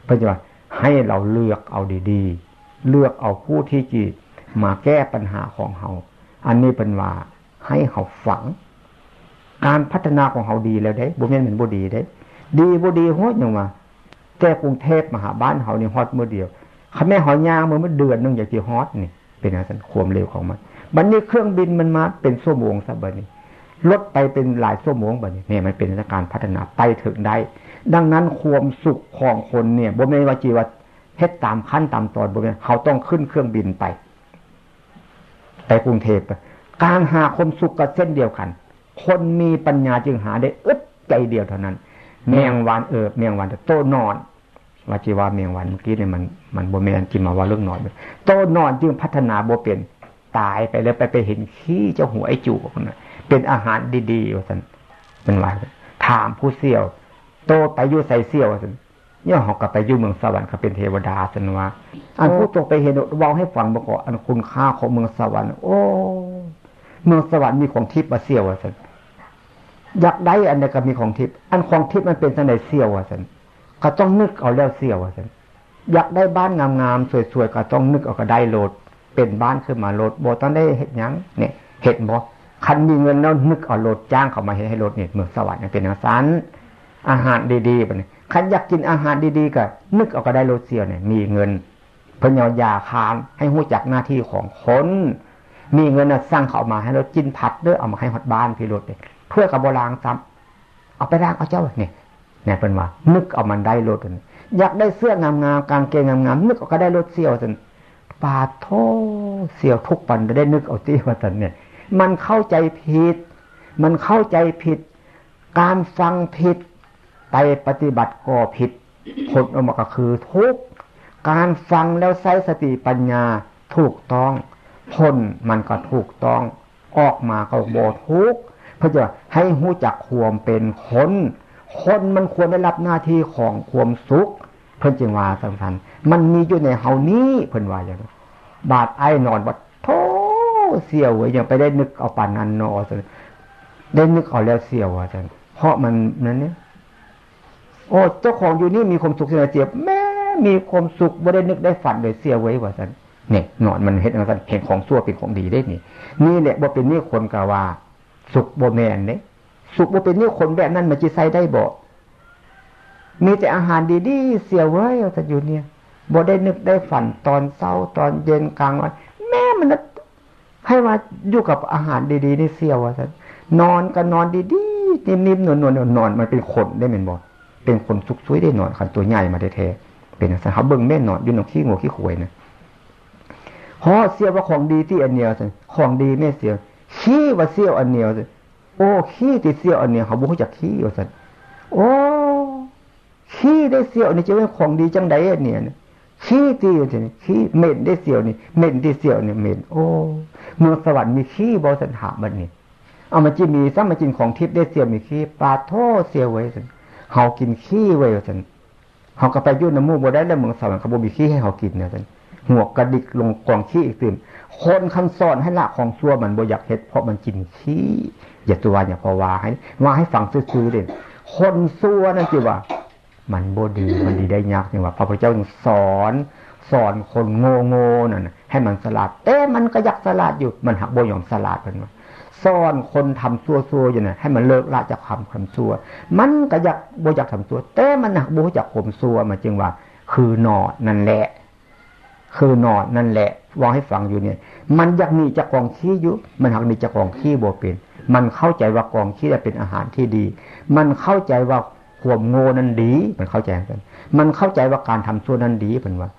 เพราะว่าให้เราเลือกเอาดีๆ เลือกเอาผู้ที่จีมาแก้ปัญหาของเขาอันนี้เป็นว่าให้เขาฝัง การพัฒนาของเขาดีแล้วได้บุญแม่นเหมือนบุดีได้ดีบุดีโหดอย่างว่าแก้กรุงเทพมหาบ้านเขานี่ฮอตเมื่อเดียวขาแม่หอยยางเมื่อเดือนนึงอย่ากจะฮอตนี่เป็นอะไรสันความเร็วของมัน บันนี้เครื่องบินมันมาเป็นชั่วโมงสักบันนี้ ลดไปเป็นหลายชั่วโมงแบบนี้เนี่ยมันเป็นการพัฒนาไปถึงได้ ดังนั้นความสุขของคนเนี่ยบ่ไม่ว่าจีว่าเฮ็ดตามขั้นตามตอนบ่ไม่เขาต้องขึ้นเครื่องบินไป ไปกรุงเทพการหาความสุขก็เส้นเดียวกัน คนมีปัญญาจึงหาได้อึดใจเดียวเท่านั้น แมงวันเออแมงวันโตนอนวาจีวาแมงวันเมื่อกี้เนี่ยมันมันโบเมนจินมาว่าเรื่องนอนโตนอนจึงพัฒนาโบเป็นตายไปแล้วไปไปเห็นขี้เจ้าหัวไอจูคนนั้น เป็นอาหารดีๆว่าสันเป็นว่าถามผู้เสี่ยว โตไปยู่ใส่เสี่ยวว่าสันย่อหอกกลับไปยู่เมืองสวรรค์เขาเป็นเทวดาสันว่าอันผู้ตกไปเห็นเว้าให้ฟังบอกว่าอันคุณค่าของเมืองสวรรค์ โอ้เมืองสวรรค์มีของทิพย์มาเสี่ยวว่าสันอยากได้อันใดก็มีของทิพย์อันของทิพย์มันเป็นสันใดเสี่ยวว่าสันก็ต้องนึกเอาแล้วเสี่ยวว่าสันอยากได้บ้านงามๆสวยๆก็ต้องนึกเอาก็ได้โหลดเป็นบ้านขึ้นมาโหลดบ่ต้องได้เห็ดยังเนี่ยเห็ดบ่ คันมีเงินแล้วนึกเอารถจ้างเขามาให้ให้รถเนี่ยเมืองสวรรค์เป็นอย่างนั้นอาหารดีๆไปเนี่ยคันอยากกินอาหารดีๆก็นึกเอาก็ได้รถเสียวเนี่ย มีเงินเพิ่นเอายาคานให้หู้จักหน้าที่ของคน มีเงินนะสร้างเขามาให้รถกินผัดเด้อเอามาให้ฮอดบ้านพี่รถเนี่ยเพื่อกับโบราณซ้ำเอาไปร่างเอาเจ้าเนี่ยเนี่ยเป็นว่า นึกเอามันได้รถอยากได้เสื้องามๆกางเกงงามๆนึกเอาก็ได้รถเสียวจนปาโทเสียวทุกปันจะได้นึกเอาที่ว่าสันเนี่ย มันเข้าใจผิด มันเข้าใจผิด การฟังผิด ไปปฏิบัติก็ผิด ผลออกมาก็คือทุกการฟังแล้วใช้สติปัญญาถูกต้องผลมันก็ถูกต้อง ออกมาก็โบทุกเพื่อจะให้หู้จักความเป็นคนคนมันควรได้รับหน้าที่ของความสุข เพื่อนจึงว่าสำคัญมันมีอยู่ในเฮานี้เพื่อนว่าอย่างบาดไอ้นอนบัดโท เสียวไว้ยังไปได้นึกเอาปานนันนอสได้นึกเอาแล้วเสียวอาจารย์เพราะมันนั้นเนี่ยโอ้เจ้าของอยู่นี่มีความสุขเสียเจียบแม่มีความสุขบ่ได้นึกได้ฝันเลยเสียไว้ว่าสันเนี่ยนอนมันเห็นอะไรเห็นของชั่วเป็นของดีได้นี่ นี่แหละบ่เป็นนี่คนกะว่า สุขบ่แมนเนี่ยสุขบ่เป็นนี่คนแบบนั้นมันจะใส่ได้บ่มีแต่อาหารดีๆเสียไว้แต่อยู่เนี่ยบ่ได้นึกได้ฝันตอนเช้าตอนเย็นกลางวันแม่มัน ให้มาอยู่กับอาหารดีๆนี่เสียวว่าสันนอนก็นอนดีๆนิ่มๆนวลๆนอนนอนมันเป็นคนได้เหมือนบ่เป็นคนสุกสวยได้นอนขันตัวใหญ่มาได้แท้เป็นสันเขาเบิ่งแม่นอนอยู่นขี้งัวขี้ขวยนะฮอเสียวว่าของดีที่อันเนียวสันของดีแม่เสียวขี้ว่าเสียวอันเนียวสันโอ้ขี้ที่เสียวอันเนียวเขาบุกจากขี้ว่าสันโอ้ขี้ได้เสียวนี่จะเป็นของดีจังไดเนี่ย ขี้ตีอยู่ทีนี้ขี้เหม็นได้เสียวนี่เหม็นที่เสียวเนี่ยเหม็นโอ้เมืองสวรรค์มีขี้บอสันหาบันนี่เอามาจีมีซ้ำมาจินของทิพย์ได้เสียวมีขี้ปลาโทเสียวไว้สันเฮากินขี้ไว้สันเฮาก็ไปยุ่นน้ำมูกบ่ได้แล้วเมืองสวรรค์เขาบ่มีขี้ให้เฮากินเนี่ยสันหัวกระดิกลงกองขี้อีกตื่นคนคันสอนให้ละของซัวมันบ่อยากเฮ็ดเพราะมันกินขี้อย่าตัวอย่าพอว่าให้ว่าให้ฟังซื่อๆเด่นคนซัวนั่นจีว่า มันบ่ดีมันดีได้ยากนี่ว่าพระพุทธเจ้าสอนสอนคนโง่โง่นั่นให้มันสลัดเอ๊ะมันก็อยากสลัดอยู่มันหักโบยอมสลัดเป็นว่าสซ่อนคนทำซัวซัวอยู่เนี่ยให้มันเลิกละจากความคำซัวมันก็อยากโบอยากทำซัวแต่มันหักโบอยากข่มซัวมาจึงว่า คือหนอนั่นแหละ คือหนอนั่นแหละวางให้ฟังอยู่เนี่ย มันอยากหนีจากกองขี้อยู่มันหักหนีจากกองขี้โบเป็น มันเข้าใจว่ากองขี้จะเป็นอาหารที่ดี มันเข้าใจว่า ขวมโง่นั้นดี มันเข้าใจกัน มันเข้าใจว่าการทำชั่วนั้นดีเป็นว่า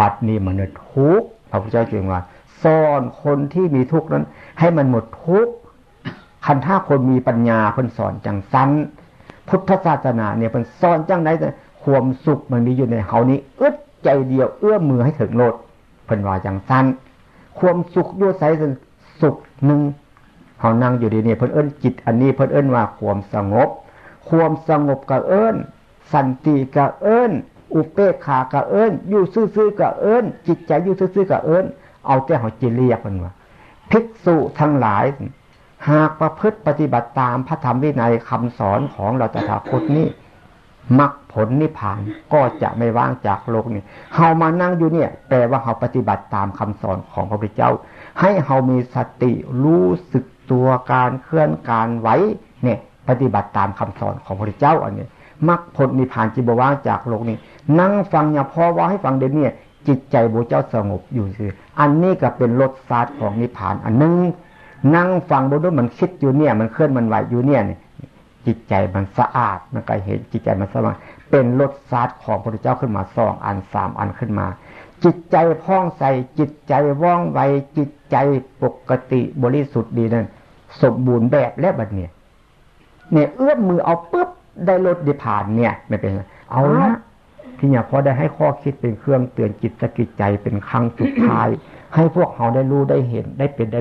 บัดนี้มันเนทุกข์พระพุทธเจ้าจึงว่าซ่อนคนที่มีทุกข์นั้น ให้มันหมดทุกข์คันถ้าคนมีปัญญาเพิ่นสอนจังสั้นพุทธศาสนาเนี่ยเพิ่นสอนจังไดแต่ความสุขมันมีอยู่ในเฮานี้อึดใจเดียวเอื้อมือให้ถึงโลดเพิ่นว่าจังสั้นความสุขด้วยใสสุขหนึ่งเฮานั่งอยู่ดีเนี่ยเพิ่นเอิ้นจิตอันนี้เพิ่นเอิ้นว่าความสงบ ความสงบกับเอิ้นสันติกับเอิ้นอุเปกขากะเอิญอยู่ซื่อๆกะเอิญจิตใจอยู่ซื่อๆกะเอิญเอาแต่หัวจิเรียกมันว่าภิกษุทั้งหลาย หากประพฤติปฏิบัติตามพระธรรมวินัยคำสอนของเราตถาคตนี้มรรคผลนิพพานก็จะไม่ว่างจากโลกนี้เฮามานั่งอยู่เนี่ย แปลว่าเฮาปฏิบัติตามคำสอนของพระพุทธเจ้า ให้เฮามีสติรู้สึกตัวการเคลื่อนการไหวเนี่ย ปฏิบัติตามคำสอนของพระเจ้าอันนี้มรรคผลนิพพานจิบว่างจากโลกนี้ นั่งฟังอย่าพอว่าให้ฟังเดี๋ยวนี้จิตใจโบเจ้าสงบอยู่สิอันนี้ก็เป็นรสชาติของนิพพาน อันนึงนั่งฟังโบด้วยมันคิดอยู่เนี่ย มันเคลื่อนมันไหวอยู่เนี่ยจิตใจมันสะอาดมันก็เห็นจิตใจมันสว่างเป็นรสชาติของพระเจ้าขึ้นมาสองอันสามอันขึ้นมา จิตใจพ้องใสจิตใจว่องไวจิตใจปกติบริสุทธิ์ดีนั่นสมบูรณ์แบบและบัดเนี่ย เนี่ยเอื้อมมือเอาปุ๊บได้รถดิผ่านเนี่ย ไม่เป็นเอาละที่เนี่ยพอได้ให้ข้อคิดเป็นเครื่องเตือนจิตสกิจใจเป็นครั้งสุดท้าย ให้พวกเขาได้รู้ได้เห็นได้เป็นได้